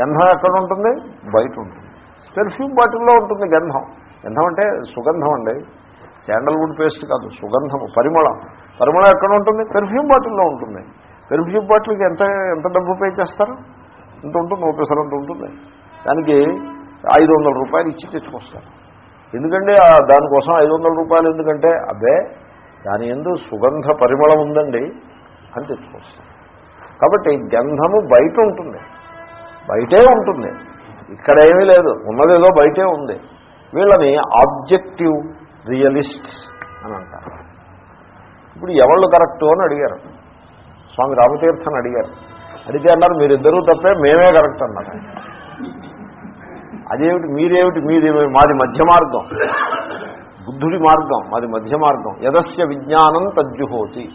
గంధం ఎక్కడ ఉంటుంది? బయట ఉంటుంది. పెర్ఫ్యూమ్ బాటిల్లో ఉంటుంది గంధం. గంధం అంటే సుగంధం అండి. శాండల్వుడ్ పేస్ట్ కాదు సుగంధము పరిమళం. పరిమళం ఎక్కడ ఉంటుంది? పెర్ఫ్యూమ్ బాటిల్లో ఉంటుంది. పెర్ఫ్యూమ్ బాటిల్కి ఎంత ఎంత డబ్బు పే చేస్తారు? ఇంత ఉంటుంది? ఒక అంత ఉంటుంది? దానికి ఐదు వందల రూపాయలు ఇచ్చి తెచ్చుకొస్తారు. ఎందుకంటే దానికోసం ఐదు వందల రూపాయలు ఎందుకంటే అదే దాని ఎందు సుగంధ పరిమళం ఉందండి అని తెచ్చుకొస్తారు. కాబట్టి గంధము బయట ఉంటుంది. బయటే ఉంటుంది. ఇక్కడ ఏమీ లేదు. ఉన్నదేదో బయటే ఉంది. వీళ్ళని ఆబ్జెక్టివ్ రియలిస్ట్స్ అని అంటారు. ఇప్పుడు ఎవళ్ళు కరెక్టు అని అడిగారు. స్వామి రామతీర్థని అడిగారు. అడిగితే అన్నారు మీరిద్దరూ తప్పే మేమే కరెక్ట్ అన్నారు. అదేమిటి మీరేమిటి మీది మాది మధ్య మార్గం. బుద్ధుడి మార్గం మాది మధ్య మార్గం. యదస్య విజ్ఞానం తజ్జుహోతి.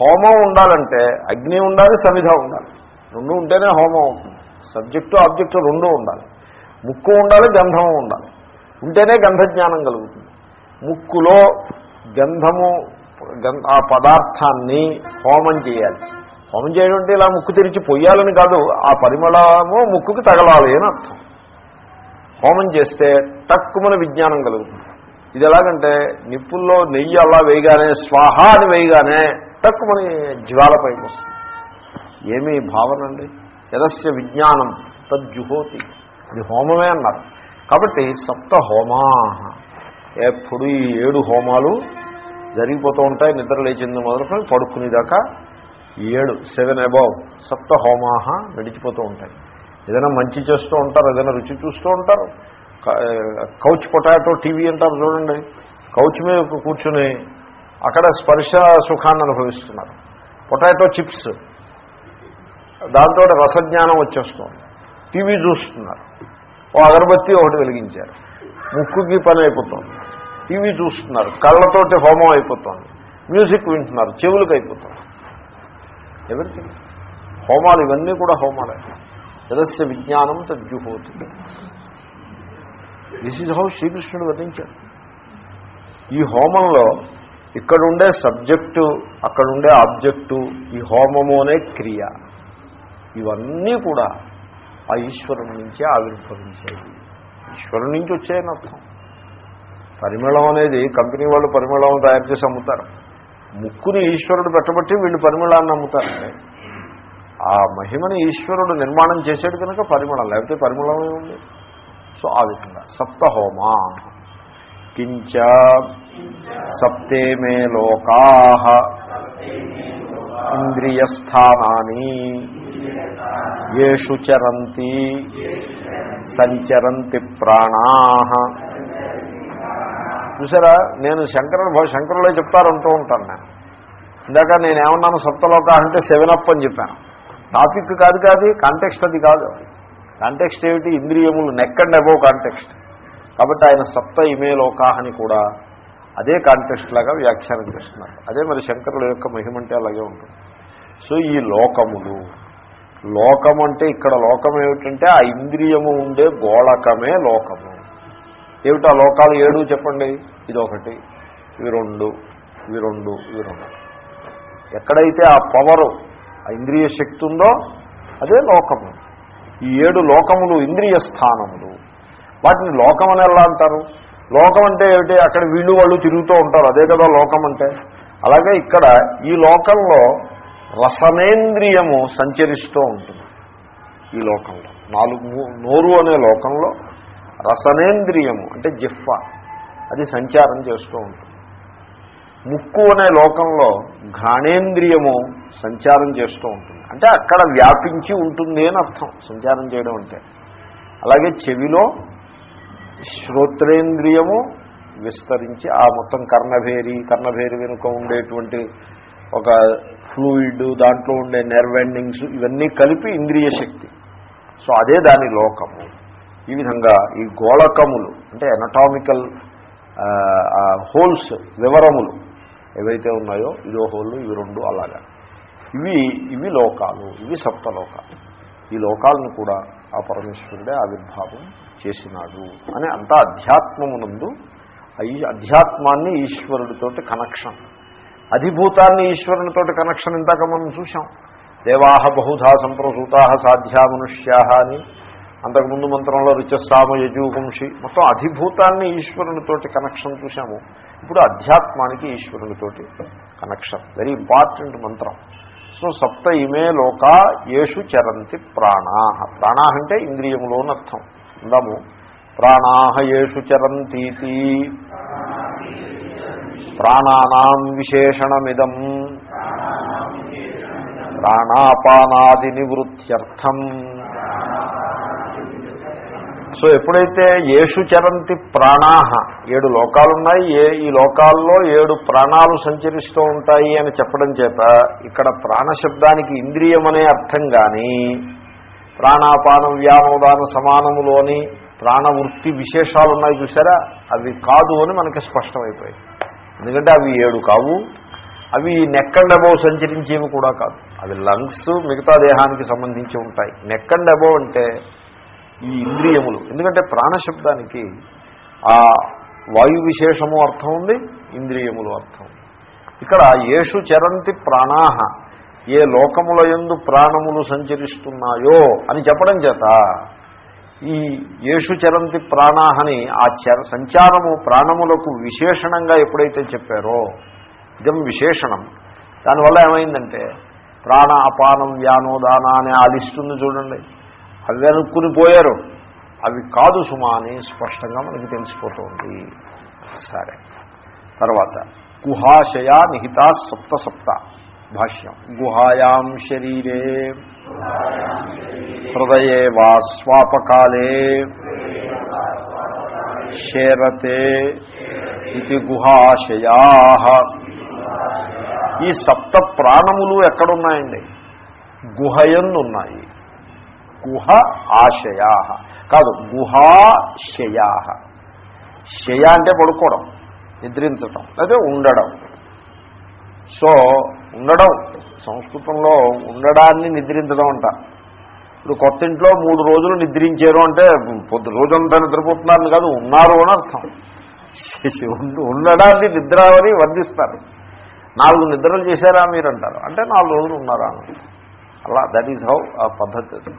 హోమం ఉండాలంటే అగ్ని ఉండాలి సమిధ ఉండాలి. రెండు ఉంటేనే హోమం అవుతుంది. సబ్జెక్టు ఆబ్జెక్టు రెండు ఉండాలి. ముక్కు ఉండాలి గంధం ఉండాలి. ఉంటేనే గంధజ్ఞానం కలుగుతుంది. ముక్కులో గంధము ఆ పదార్థాన్ని హోమం చేయాలి. హోమం చేయడం అంటే ఇలా ముక్కు తెరిచి పొయ్యాలని కాదు ఆ పరిమళము ముక్కుకి తగలాలి అని అర్థం. హోమం చేస్తే తక్కువన విజ్ఞానం కలుగుతుంది. ఇది ఎలాగంటే నిప్పుల్లో నెయ్యి అలా వేయగానే స్వాహ అని వేయగానే తక్కువని జ్వాల పైకి వస్తుంది. ఏమీ భావన అండి? యదస్య విజ్ఞానం తజ్జుహోతి ఇది హోమమే అన్నారు. కాబట్టి సప్త హోమా ఎప్పుడు ఈ ఏడు హోమాలు జరిగిపోతూ ఉంటాయి. నిద్ర లేచింది మొదలుకొని పడుకునేదాకా ఏడు సెవెన్ అబౌవ్ సప్త హోమాహ నడిచిపోతూ ఉంటాయి. ఏదైనా మంచి చేస్తూ ఉంటారు ఏదైనా రుచి చూస్తూ ఉంటారు. కౌచ్ పొటాటో టీవీ అంటారు చూడండి. కౌచ్ మీద కూర్చుని అక్కడ స్పర్శ సుఖాన్ని అనుభవిస్తున్నారు. పొటాటో చిప్స్ దాంతో రసజ్ఞానం వచ్చేస్తుంది. టీవీ చూస్తున్నారు. ఓ అగరబత్తి ఒకటి వెలిగించారు. ముక్కుకి పని అయిపోతుంది. టీవీ చూస్తున్నారు కళ్ళతోటి హోమం అయిపోతుంది మ్యూజిక్ వింటున్నారు చెవులకు అయిపోతుంది. ఎవరిథింగ్ హోమాలు ఇవన్నీ కూడా హోమాలే. యదస్య విజ్ఞానం తగ్గిపోతుంది దిస్ ఈజ్ హౌ శ్రీకృష్ణుడు వర్ణించాడు. ఈ హోమంలో ఇక్కడుండే సబ్జెక్టు అక్కడుండే ఆబ్జెక్టు ఈ హోమము అనే క్రియ ఇవన్నీ కూడా ఆ ఈశ్వరుని నుంచే ఆవిర్భవించాయి. ఈశ్వరుని నుంచి వచ్చాయని అర్థం. పరిమళం అనేది కంపెనీ వాళ్ళు పరిమళం తయారు చేసి అమ్ముతారు. ముక్కుని ఈశ్వరుడు పెట్టబట్టి వీళ్ళు పరిమళాన్ని అమ్ముతారండి ఆ మహిమని ఈశ్వరుడు నిర్మాణం చేసేది కనుక పరిమళం లేకపోతే పరిమళమే ఉంది? సో ఆ విధంగా. సప్తహోమా. కించ సప్తే మే లోకా ఇంద్రియస్థానాని ఏషు చరంతి సంచరంతి ప్రాణా చూసారా? నేను శంకరుడు శంకరులే చెప్తారంటూ ఉంటాను నేను. ఇందాక నేను ఏమన్నాను సప్తలోక అంటే సెవెన్ అప్ అని చెప్పాను. టాపిక్ కాదు కాదు కాంటెక్స్ట్ అది కాదు. కాంటెక్స్ట్ ఏమిటి? ఇంద్రియములు నెక్ అండ్ అబోవ్ కాంటెక్స్ట్ కాబట్టి ఆయన సప్త ఇమే లోకా అని కూడా అదే కాంటెక్స్ట్ లాగా వ్యాఖ్యానం చేస్తున్నారు. అదే మరి శంకరుల యొక్క మహిమంటే అలాగే ఉంటుంది. సో ఈ లోకములు లోకం అంటే ఇక్కడ లోకం ఏమిటంటే ఆ ఇంద్రియము ఉండే గోళకమే లోకము. ఏమిటా లోకాలు ఏడు చెప్పండి? ఇది ఒకటి ఇవి రెండు ఇవి రెండు ఇవి రెండు. ఎక్కడైతే ఆ పవరు ఆ ఇంద్రియ శక్తి ఉందో అదే లోకము. ఈ ఏడు లోకములు ఇంద్రియ స్థానములు. వాటిని లోకం అని ఎలా అంటారు? లోకం అంటే ఏమిటి? అక్కడ వీళ్ళు వాళ్ళు తిరుగుతూ ఉంటారు. అదే కదా లోకం అంటే. అలాగే ఇక్కడ ఈ లోకంలో రసనేంద్రియము సంచరిస్తూ ఉంటుంది. ఈ లోకంలో. నాలుగు మూ- నోరు అనే లోకంలో రసనేంద్రియము అంటే జిఫ్ఫ అది సంచారం చేస్తూ ఉంటుంది. ముక్కు అనే లోకంలో ఘాణేంద్రియము సంచారం చేస్తూ ఉంటుంది. అంటే అక్కడ వ్యాపించి ఉంటుంది అని అర్థం సంచారం చేయడం అంటే. అలాగే చెవిలో శ్రోత్రేంద్రియము విస్తరించి ఆ మొత్తం కర్ణభేరి కర్ణభేరి వెనుక ఉండేటువంటి ఒక ఫ్లూయిడ్ దాంట్లో ఉండే నెర్వ్ ఎండింగ్స్ ఇవన్నీ కలిపి ఇంద్రియ శక్తి. సో అదే దాని లోకము. ఈ విధంగా ఈ గోళకములు అంటే ఎనటామికల్ హోల్స్ వివరములు ఏవైతే ఉన్నాయో ఇదో హోళ్ళు ఇవి రెండు అలాగా. ఇవి ఇవి లోకాలు ఇవి సప్తలోకాలు. ఈ లోకాలను కూడా ఆ పరమేశ్వరుడే ఆవిర్భావం చేసినాడు అని అంతా అధ్యాత్మమునందు ఈ అధ్యాత్మాన్ని ఈశ్వరుడితోటి కనెక్షన్ అధిభూతాన్ని ఈశ్వరునితోటి కనెక్షన్ ఇంతాక మనం చూసాం దేవాహ బహుధా సంప్రసూతా సాధ్యా మనుష్యా అని అంతకుముందు మంత్రంలో రుచస్సామ యజూగుంషి. మొత్తం అధిభూతాన్ని ఈశ్వరునితోటి కనెక్షన్ చూసాము ఇప్పుడు అధ్యాత్మానికి ఈశ్వరునితోటి కనెక్షన్ వెరీ ఇంపార్టెంట్ మంత్రం. సో సప్త ఇమే లోకా యేషు చరంతి ప్రాణా. ప్రాణా అంటే ఇంద్రియములోనర్థం అందాము ప్రాణాహ యేషు చరంతీతి. ప్రాణానాం విశేషణమిదం. ప్రాణాపానాది నివృత్త్యర్థం. సో ఎప్పుడైతే ఏషు చరంతి ప్రాణాహ ఏడు లోకాలున్నాయి ఏ ఈ లోకాల్లో ఏడు ప్రాణాలు సంచరిస్తూ ఉంటాయి అని చెప్పడం చేత ఇక్కడ ప్రాణశబ్దానికి ఇంద్రియం అనే అర్థం కానీ ప్రాణాపానం వ్యామోదాన సమానములోని ప్రాణవృత్తి విశేషాలు ఉన్నాయి చూసారా అవి కాదు అని మనకి స్పష్టమైపోయాయి. ఎందుకంటే అవి ఏడు కావు అవి నెక్ అండ్ అబౌవ్ సంచరించేవి కూడా కాదు. అవి లంగ్స్ మిగతా దేహానికి సంబంధించి ఉంటాయి. నెక్ అండ్ అబౌవ్ అంటే ఈ ఇంద్రియములు. ఎందుకంటే ప్రాణశబ్దానికి ఆ వాయు విశేషము అర్థం ఉంది ఇంద్రియములు అర్థం ఇక్కడ ఏషు చరంతి ప్రాణాహ ఏ లోకముల ఎందు ప్రాణములు సంచరిస్తున్నాయో అని చెప్పడం చేత ఈ ఏషు చరంతి ప్రాణాహని ఆ చర సంచారము ప్రాణములకు విశేషణంగా ఎప్పుడైతే చెప్పారో ఇదం విశేషణం. దానివల్ల ఏమైందంటే ప్రాణ అపానం వ్యానోదాన అనే ఆ లిస్ట్ ఉంది చూడండి. అవి అనుకుని పోయారు. అవి కాదు సుమా అని స్పష్టంగా మనకి తెలిసిపోతుంది. సరే. తర్వాత గుహాశయా నిహితా సప్త సప్త భాష్యం. గుహాయాం శరీరే హృదయే వా స్వాపకాలే శేరతే ఇది గుహాశయా. ఈ సప్త ప్రాణములు ఎక్కడున్నాయండి? గుహయందు ఉన్నాయి గుహ ఆశయా. కాదు గుహాశయా శయ. అంటే పడుకోవడం నిద్రించటం అదే ఉండడం. సో ఉండడం సంస్కృతంలో ఉండడాన్ని నిద్రించడం అంట. ఇప్పుడు కొత్త ఇంట్లో మూడు రోజులు నిద్రించారు అంటే పొద్దు రోజంతా నిద్రపోతున్నారు కాదు ఉన్నారు అని అర్థం. ఉండడాన్ని నిద్ర అని వర్ణిస్తారు. నాలుగు నిద్రలు చేశారా మీరు అంటారు అంటే నాలుగు రోజులు ఉన్నారా అని. అలా దట్ ఈజ్ హౌ ఆ పద్ధతి.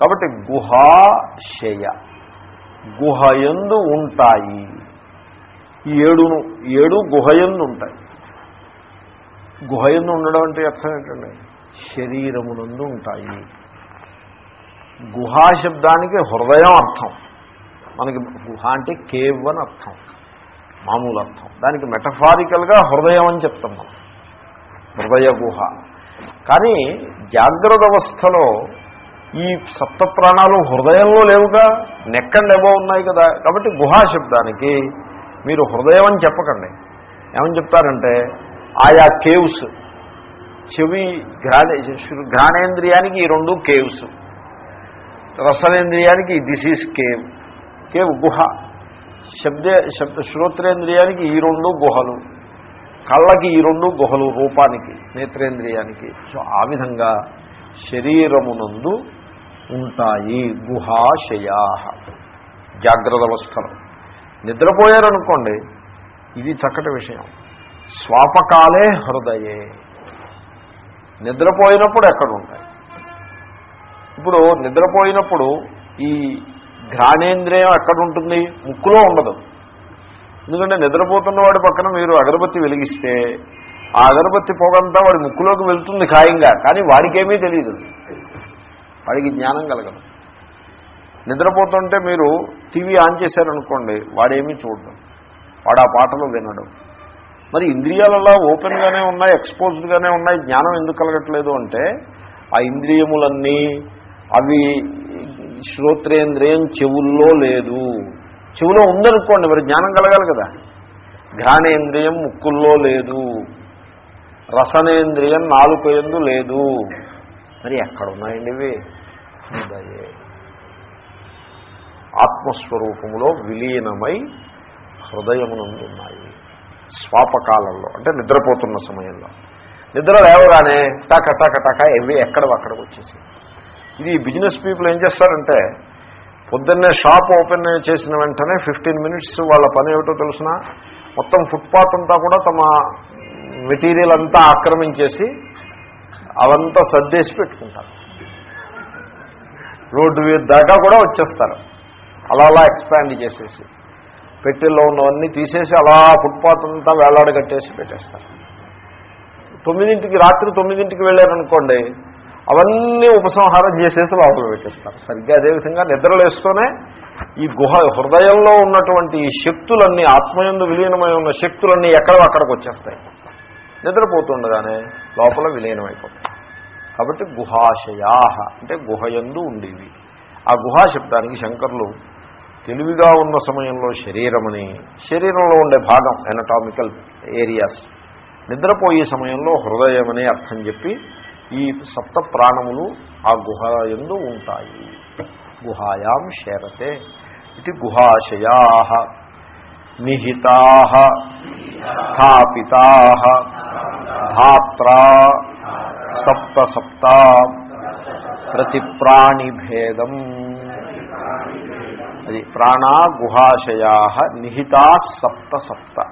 కాబట్టి గుహాశయ గుహయందు ఉంటాయి. ఈ ఏడును ఏడు గుహయందు ఉంటాయి. గుహయందు ఉండడం అంటే అర్థం ఏంటండి? శరీరమునందు ఉంటాయి. గుహా శబ్దానికి హృదయం అర్థం. మనకి గుహ అంటే కేవ్ అని అర్థం. మామూలు అర్థం. దానికి మెటఫారికల్గా హృదయం అని చెప్తాం మనం. హృదయ గుహ. కానీ జాగ్రత్త అవస్థలో ఈ సప్త ప్రాణాలు హృదయంలో లేవుగా నెక్కండ్ ఉన్నాయి కదా. కాబట్టి గుహా శబ్దానికి మీరు హృదయం అని చెప్పకండి. ఏమని చెప్తారంటే ఆయా కేవ్స్ చెవి ఘ్రాణే ఘ్రాణేంద్రియానికి ఈ రెండు కేవ్స్. రసనేంద్రియానికి దిస్ ఈజ్ కేవ్. కేవ్ గుహ. శబ్దే శబ్ద శ్రోత్రేంద్రియానికి ఈ రెండు గుహలు. కళ్ళకి ఈ రెండు గుహలు రూపానికి నేత్రేంద్రియానికి. సో ఆ విధంగా శరీరమునందు ఉంటాయి గుహాశయా. జాగ్రత్త అవస్థలు. నిద్రపోయారనుకోండి ఇది చక్కటి విషయం. స్వాపకాలే హృదయే. నిద్రపోయినప్పుడు ఎక్కడ ఉంటాయి ఇప్పుడు నిద్రపోయినప్పుడు ఈ ఘ్రాణేంద్రియం ఎక్కడుంటుంది? ముక్కులో ఉండదు. ఎందుకంటే నిద్రపోతున్న వాడి పక్కన మీరు అగరబత్తి వెలిగిస్తే ఆ అగరబత్తి పొగంతా వాడి ముక్కులోకి వెళ్తుంది ఖాయంగా. కానీ వాడికేమీ తెలియదు. వాడికి జ్ఞానం కలగదు. నిద్రపోతుంటే మీరు టీవీ ఆన్ చేశారనుకోండి వాడేమీ చూడడం. వాడు ఆ పాటలు వినడం. మరి ఇంద్రియాలలో ఓపెన్గానే ఉన్నాయి ఎక్స్పోజ్డ్గానే ఉన్నాయి జ్ఞానం ఎందుకు కలగట్లేదు అంటే ఆ ఇంద్రియములన్నీ అవి శ్రోత్రేంద్రియం చెవుల్లో లేదు. చెవులో ఉందనుకోండి మరి జ్ఞానం కలగాలి కదా. ఘ్రాణేంద్రియం ముక్కుల్లో లేదు. రసనేంద్రియం నాలుక ఎందు లేదు. మరి ఎక్కడ ఉన్నాయండి ఇవి? హృదయే ఆత్మస్వరూపములో విలీనమై హృదయమునందున్నాయి. స్వాపకాలంలో అంటే నిద్రపోతున్న సమయంలో. నిద్ర లేవగానే టక టక టక ఎవి ఎక్కడ అక్కడికి వచ్చేసి. ఇది బిజినెస్ పీపుల్ ఏం చేస్తారంటే పొద్దున్నే షాప్ ఓపెన్ చేసిన వెంటనే ఫిఫ్టీన్ మినిట్స్ వాళ్ళ పని ఏమిటో తెలిసిన? మొత్తం ఫుట్పాత్ అంతా కూడా తమ మెటీరియల్ అంతా ఆక్రమించేసి అవంతా సర్దేసి పెట్టుకుంటారు. రోడ్డు దాకా కూడా వచ్చేస్తారు. అలా అలా ఎక్స్పాండ్ చేసేసి పెట్టెల్లో ఉన్నవన్నీ తీసేసి అలా ఫుట్పాత్ అంతా వేలాడ కట్టేసి పెట్టేస్తారు. తొమ్మిదింటికి రాత్రి తొమ్మిదింటికి వెళ్ళారనుకోండి అవన్నీ ఉపసంహారం చేసేసి లోపల పెట్టేస్తారు. సరిగ్గా అదేవిధంగా నిద్రలేస్తూనే ఈ గుహ హృదయంలో ఉన్నటువంటి ఈ శక్తులన్నీ ఆత్మయందు విలీనమై ఉన్న శక్తులన్నీ ఎక్కడో అక్కడికి వచ్చేస్తాయి. నిద్రపోతుండగానే లోపల విలీనమైపోతాయి. కాబట్టి గుహాశయా అంటే గుహయందు ఉండేవి. ఆ గుహా శబ్దానికి శంకర్లు తెలివిగా ఉన్న సమయంలో శరీరమని శరీరంలో ఉండే భాగం ఎనటామికల్ ఏరియాస్ నిద్రపోయే సమయంలో హృదయం అనే అర్థం చెప్పి ఈ సప్త ప్రాణములు ఆ గుహ ఎందు ఉంటాయి. గుహాయాం శరతే. ఇది గుహాశయా నిహితా స్థాపితా ధాత్రా సప్త సప్త ప్రతి ప్రాణిభేదం అది ప్రాణా గుహాశయా నిహితా సప్త సప్త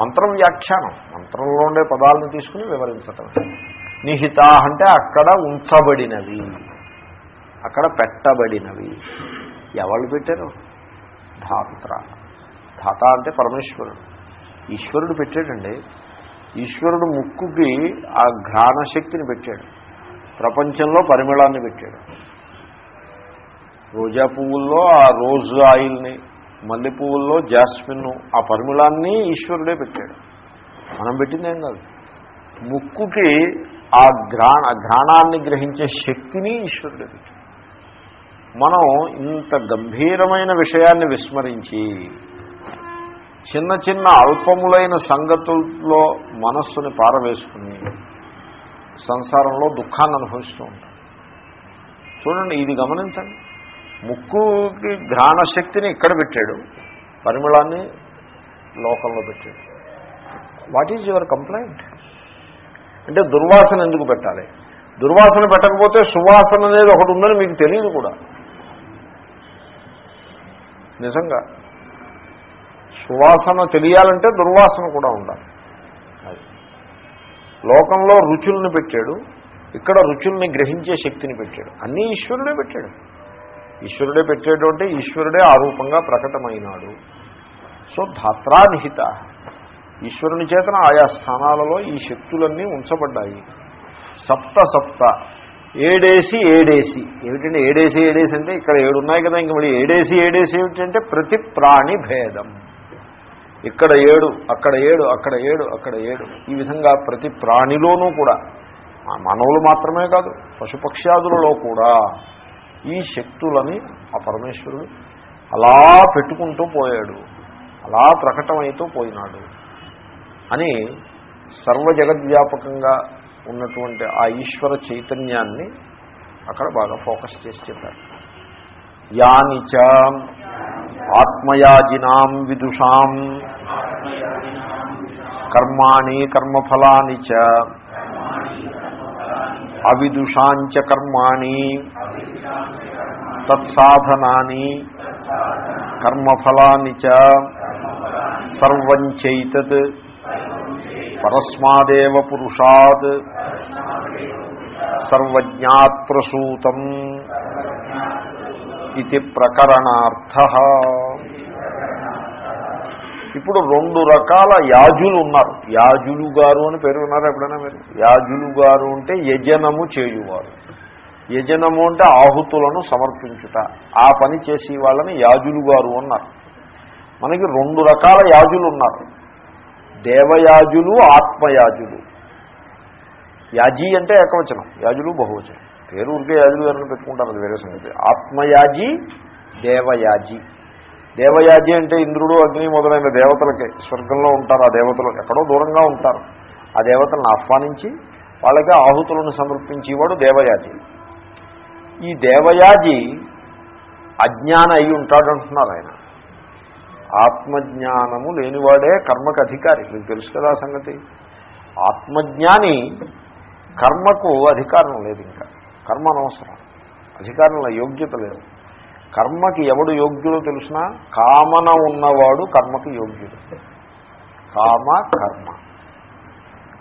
మంత్రం వ్యాఖ్యానం. మంత్రంలో ఉండే పదాలను తీసుకుని వివరించటం. నిహిత అంటే అక్కడ ఉంచబడినవి. అక్కడ పెట్టబడినవి. ఎవరు పెట్టారు? ధాత్ర. ధాత అంటే పరమేశ్వరుడు. ఈశ్వరుడు పెట్టాడండి. ఈశ్వరుడు ముక్కుకి ఆ ఘ్రాణ శక్తిని పెట్టాడు. ప్రపంచంలో పరిమళాన్ని పెట్టాడు. రోజా పువ్వుల్లో ఆ రోజ్ ఆయిల్ని మల్లె పువ్వుల్లో జాస్మిన్ ఆ పరిమళాన్ని ఈశ్వరుడే పెట్టాడు. మనం పెట్టిందేం కాదు. ముక్కుకి ఆ ఘ్రాణ ఘ్రాణాన్ని గ్రహించే శక్తిని ఈశ్వరుడే పెట్టాడు. మనం ఇంత గంభీరమైన విషయాన్ని విస్మరించి చిన్న చిన్న అల్పములైన సంగతుల్లో మనస్సుని పారవేసుకుని సంసారంలో దుఃఖాన్ని అనుభవిస్తూ ఉంటాం. చూడండి ఇది గమనించండి. ముక్కుకి ఘ్రాణశక్తిని ఇక్కడ పెట్టాడు. పరిమళాన్ని లోకంలో పెట్టాడు. వాట్ ఈజ్ యువర్ కంప్లైంట్ అంటే దుర్వాసన ఎందుకు పెట్టాలి? దుర్వాసన పెట్టకపోతే సువాసన అనేది ఒకటి ఉందని మీకు తెలియదు కూడా. నిజంగా. సువాసన తెలియాలంటే దుర్వాసన కూడా ఉండాలి. లోకంలో రుచుల్ని పెట్టాడు ఇక్కడ రుచుల్ని గ్రహించే శక్తిని పెట్టాడు. అన్నీ ఈశ్వరుడే పెట్టాడు. ఈశ్వరుడే పెట్టాడు అంటే ఈశ్వరుడే ఆరూపంగా ప్రకటమైనాడు. సో ధాత్రానిహిత. ఈశ్వరుని చేతన ఆయా స్థానాలలో ఈ శక్తులన్నీ ఉంచబడ్డాయి. సప్త సప్త. ఏడేసి ఏడేసి. ఏమిటంటే ఏడేసి ఏడేసి అంటే ఇక్కడ ఏడు ఉన్నాయి కదా ఇంక మళ్ళీ ఏడేసి ఏడేసి ఏమిటంటే ప్రతి ప్రాణి భేదం. ఇక్కడ ఏడు అక్కడ ఏడు అక్కడ ఏడు అక్కడ ఏడు. ఈ విధంగా ప్రతి ప్రాణిలోనూ కూడా. మానవులు మాత్రమే కాదు పశుపక్ష్యాదులలో కూడా ఈ శక్తులని ఆ పరమేశ్వరుడు అలా పెట్టుకుంటూ పోయాడు. అలా ప్రకటమైతూ పోయినాడు. అని సర్వ జగద్వ్యాపకంగా ఉన్నటువంటి ఆ ఈశ్వర చైతన్యాన్ని అక్కడ బాగా ఫోకస్ చేసి చెప్పారు. యానిచ ఆత్మయాజినాం విదుషాం. కర్మాణి కర్మఫలాని చ. అవిదుషాంచ కర్మాణి. తత్సాధనాని కర్మఫలాని చ. సర్వంచైతత్ పరస్మాదేవ పురుషాత్. సర్వజ్ఞాత్ ప్రసూతం ఇది ప్రకరణార్థ. ఇప్పుడు రెండు రకాల యాజులు ఉన్నారు. యాజులు గారు అని పేరు ఉన్నారు ఎప్పుడైనా మీరు? యాజులు గారు అంటే యజనము చేయువారు. యజనము అంటే ఆహుతులను సమర్పించుట. ఆ పని చేసే వాళ్ళని యాజులు గారు అన్నారు. మనకి రెండు రకాల యాజులు ఉన్నారు. దేవయాజులు ఆత్మయాజులు. యాజీ అంటే ఏకవచనం. యాజులు బహువచనం. పేరు ఊరికే యాజులు గారిని పెట్టుకుంటారు అది వేరే సంగతి. ఆత్మయాజి దేవయాజి. దేవయాజి అంటే ఇంద్రుడు అగ్ని మొదలైన దేవతలకే. స్వర్గంలో ఉంటారు ఆ దేవతలు. ఎక్కడో దూరంగా ఉంటారు. ఆ దేవతలను ఆహ్వానించి వాళ్ళకి ఆహుతులను సమర్పించేవాడు దేవయాజి. ఈ దేవయాజి అజ్ఞాన అయి ఉంటాడంటున్నారు ఆయన. ఆత్మజ్ఞానము లేనివాడే కర్మకు అధికారి. మీకు తెలుసు కదా సంగతి? ఆత్మజ్ఞాని కర్మకు అధికారం లేదు ఇంకా. కర్మ అనవసరం. అధికారంలో యోగ్యత లేదు. కర్మకి ఎవడు యోగ్యుడో తెలిసినా కామన ఉన్నవాడు కర్మకి యోగ్యుడు. కామ కర్మ.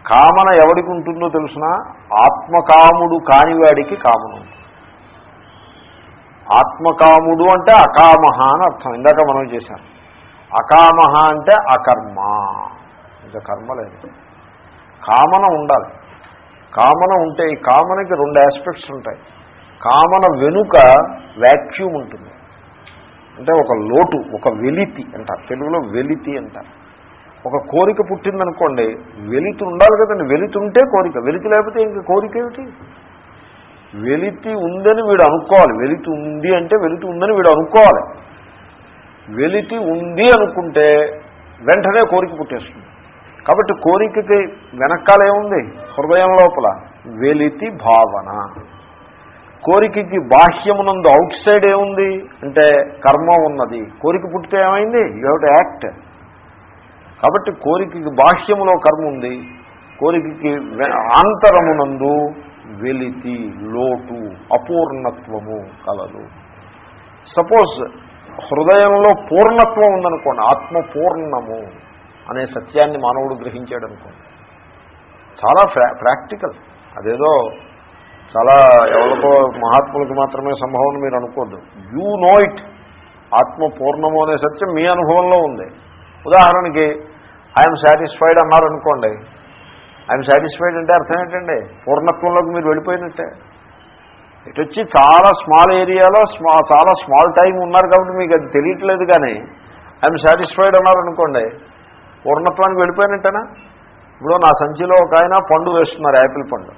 కామన ఎవడికి ఉంటుందో తెలిసినా ఆత్మకాముడు కానివాడికి కామన ఉంటుంది. ఆత్మకాముడు అంటే అకామహ అని అర్థం. ఇందాక మనం చేశాం. అకామహ అంటే అకర్మ. ఇంకా కర్మ లేదు. కామన ఉండాలి. కామన ఉంటే ఈ కామనకి రెండు ఆస్పెక్ట్స్ ఉంటాయి. కామన వెనుక వ్యాక్యూమ్ ఉంటుంది. అంటే ఒక లోటు ఒక వెలితి అంటారు తెలుగులో వెలితి అంటారు ఒక కోరిక పుట్టిందనుకోండి వెలితి ఉండాలి కదండి. వెలితి ఉంటే కోరిక. వెలితి లేకపోతే ఇంక కోరిక ఏమిటి? వెలితి ఉందని వీడు అనుకోవాలి. వెలితి ఉంది అంటే వెలితి ఉందని వీడు అనుకోవాలి. వెలితి ఉంది అనుకుంటే వెంటనే కోరిక పుట్టేస్తుంది. కాబట్టి కోరికకి వెనకాల ఏముంది? హృదయం లోపల. వెలితి భావన. కోరికకి బాహ్యమునందు అవుట్ సైడ్ ఏముంది అంటే కర్మ ఉన్నది. కోరిక పుట్టితే ఏమైంది? యూ హెవ్ టు యాక్ట్ కాబట్టి కోరికకి బాహ్యములో కర్మ ఉంది. కోరికకి ఆంతరమునందు వెలితి లోటు అపూర్ణత్వము కలదు. సపోజ్ హృదయంలో పూర్ణత్వం ఉందనుకోండి ఆత్మ పూర్ణము అనే సత్యాన్ని మానవుడు గ్రహించాడు అనుకోండి చాలా ప్రా- ప్రాక్టికల్ అదేదో చాలా ఎవరికో మహాత్ములకు మాత్రమే సంభవం మీరు అనుకోద్దు. యూ నో ఇట్ ఆత్మ పూర్ణము అనే సత్యం మీ అనుభవంలో ఉంది. ఉదాహరణకి ఐఎమ్ సాటిస్ఫైడ్ అన్నారనుకోండి ఐఎమ్ సాటిస్ఫైడ్ అంటే అర్థం ఏంటండి? పూర్ణత్వంలోకి మీరు వెళ్ళిపోయినట్టే. ఇటు వచ్చి చాలా స్మాల్ ఏరియాలో స్మా చాలా స్మాల్ టైం ఉన్నారు కాబట్టి మీకు అది తెలియట్లేదు కానీ ఐఎమ్ సాటిస్ఫైడ్ అన్నారనుకోండి పూర్ణత్వానికి వెళ్ళిపోయినట్టేనా? ఇప్పుడు నా సంచిలో ఒక ఆయన పండు వేస్తున్నారు యాపిల్ పండు.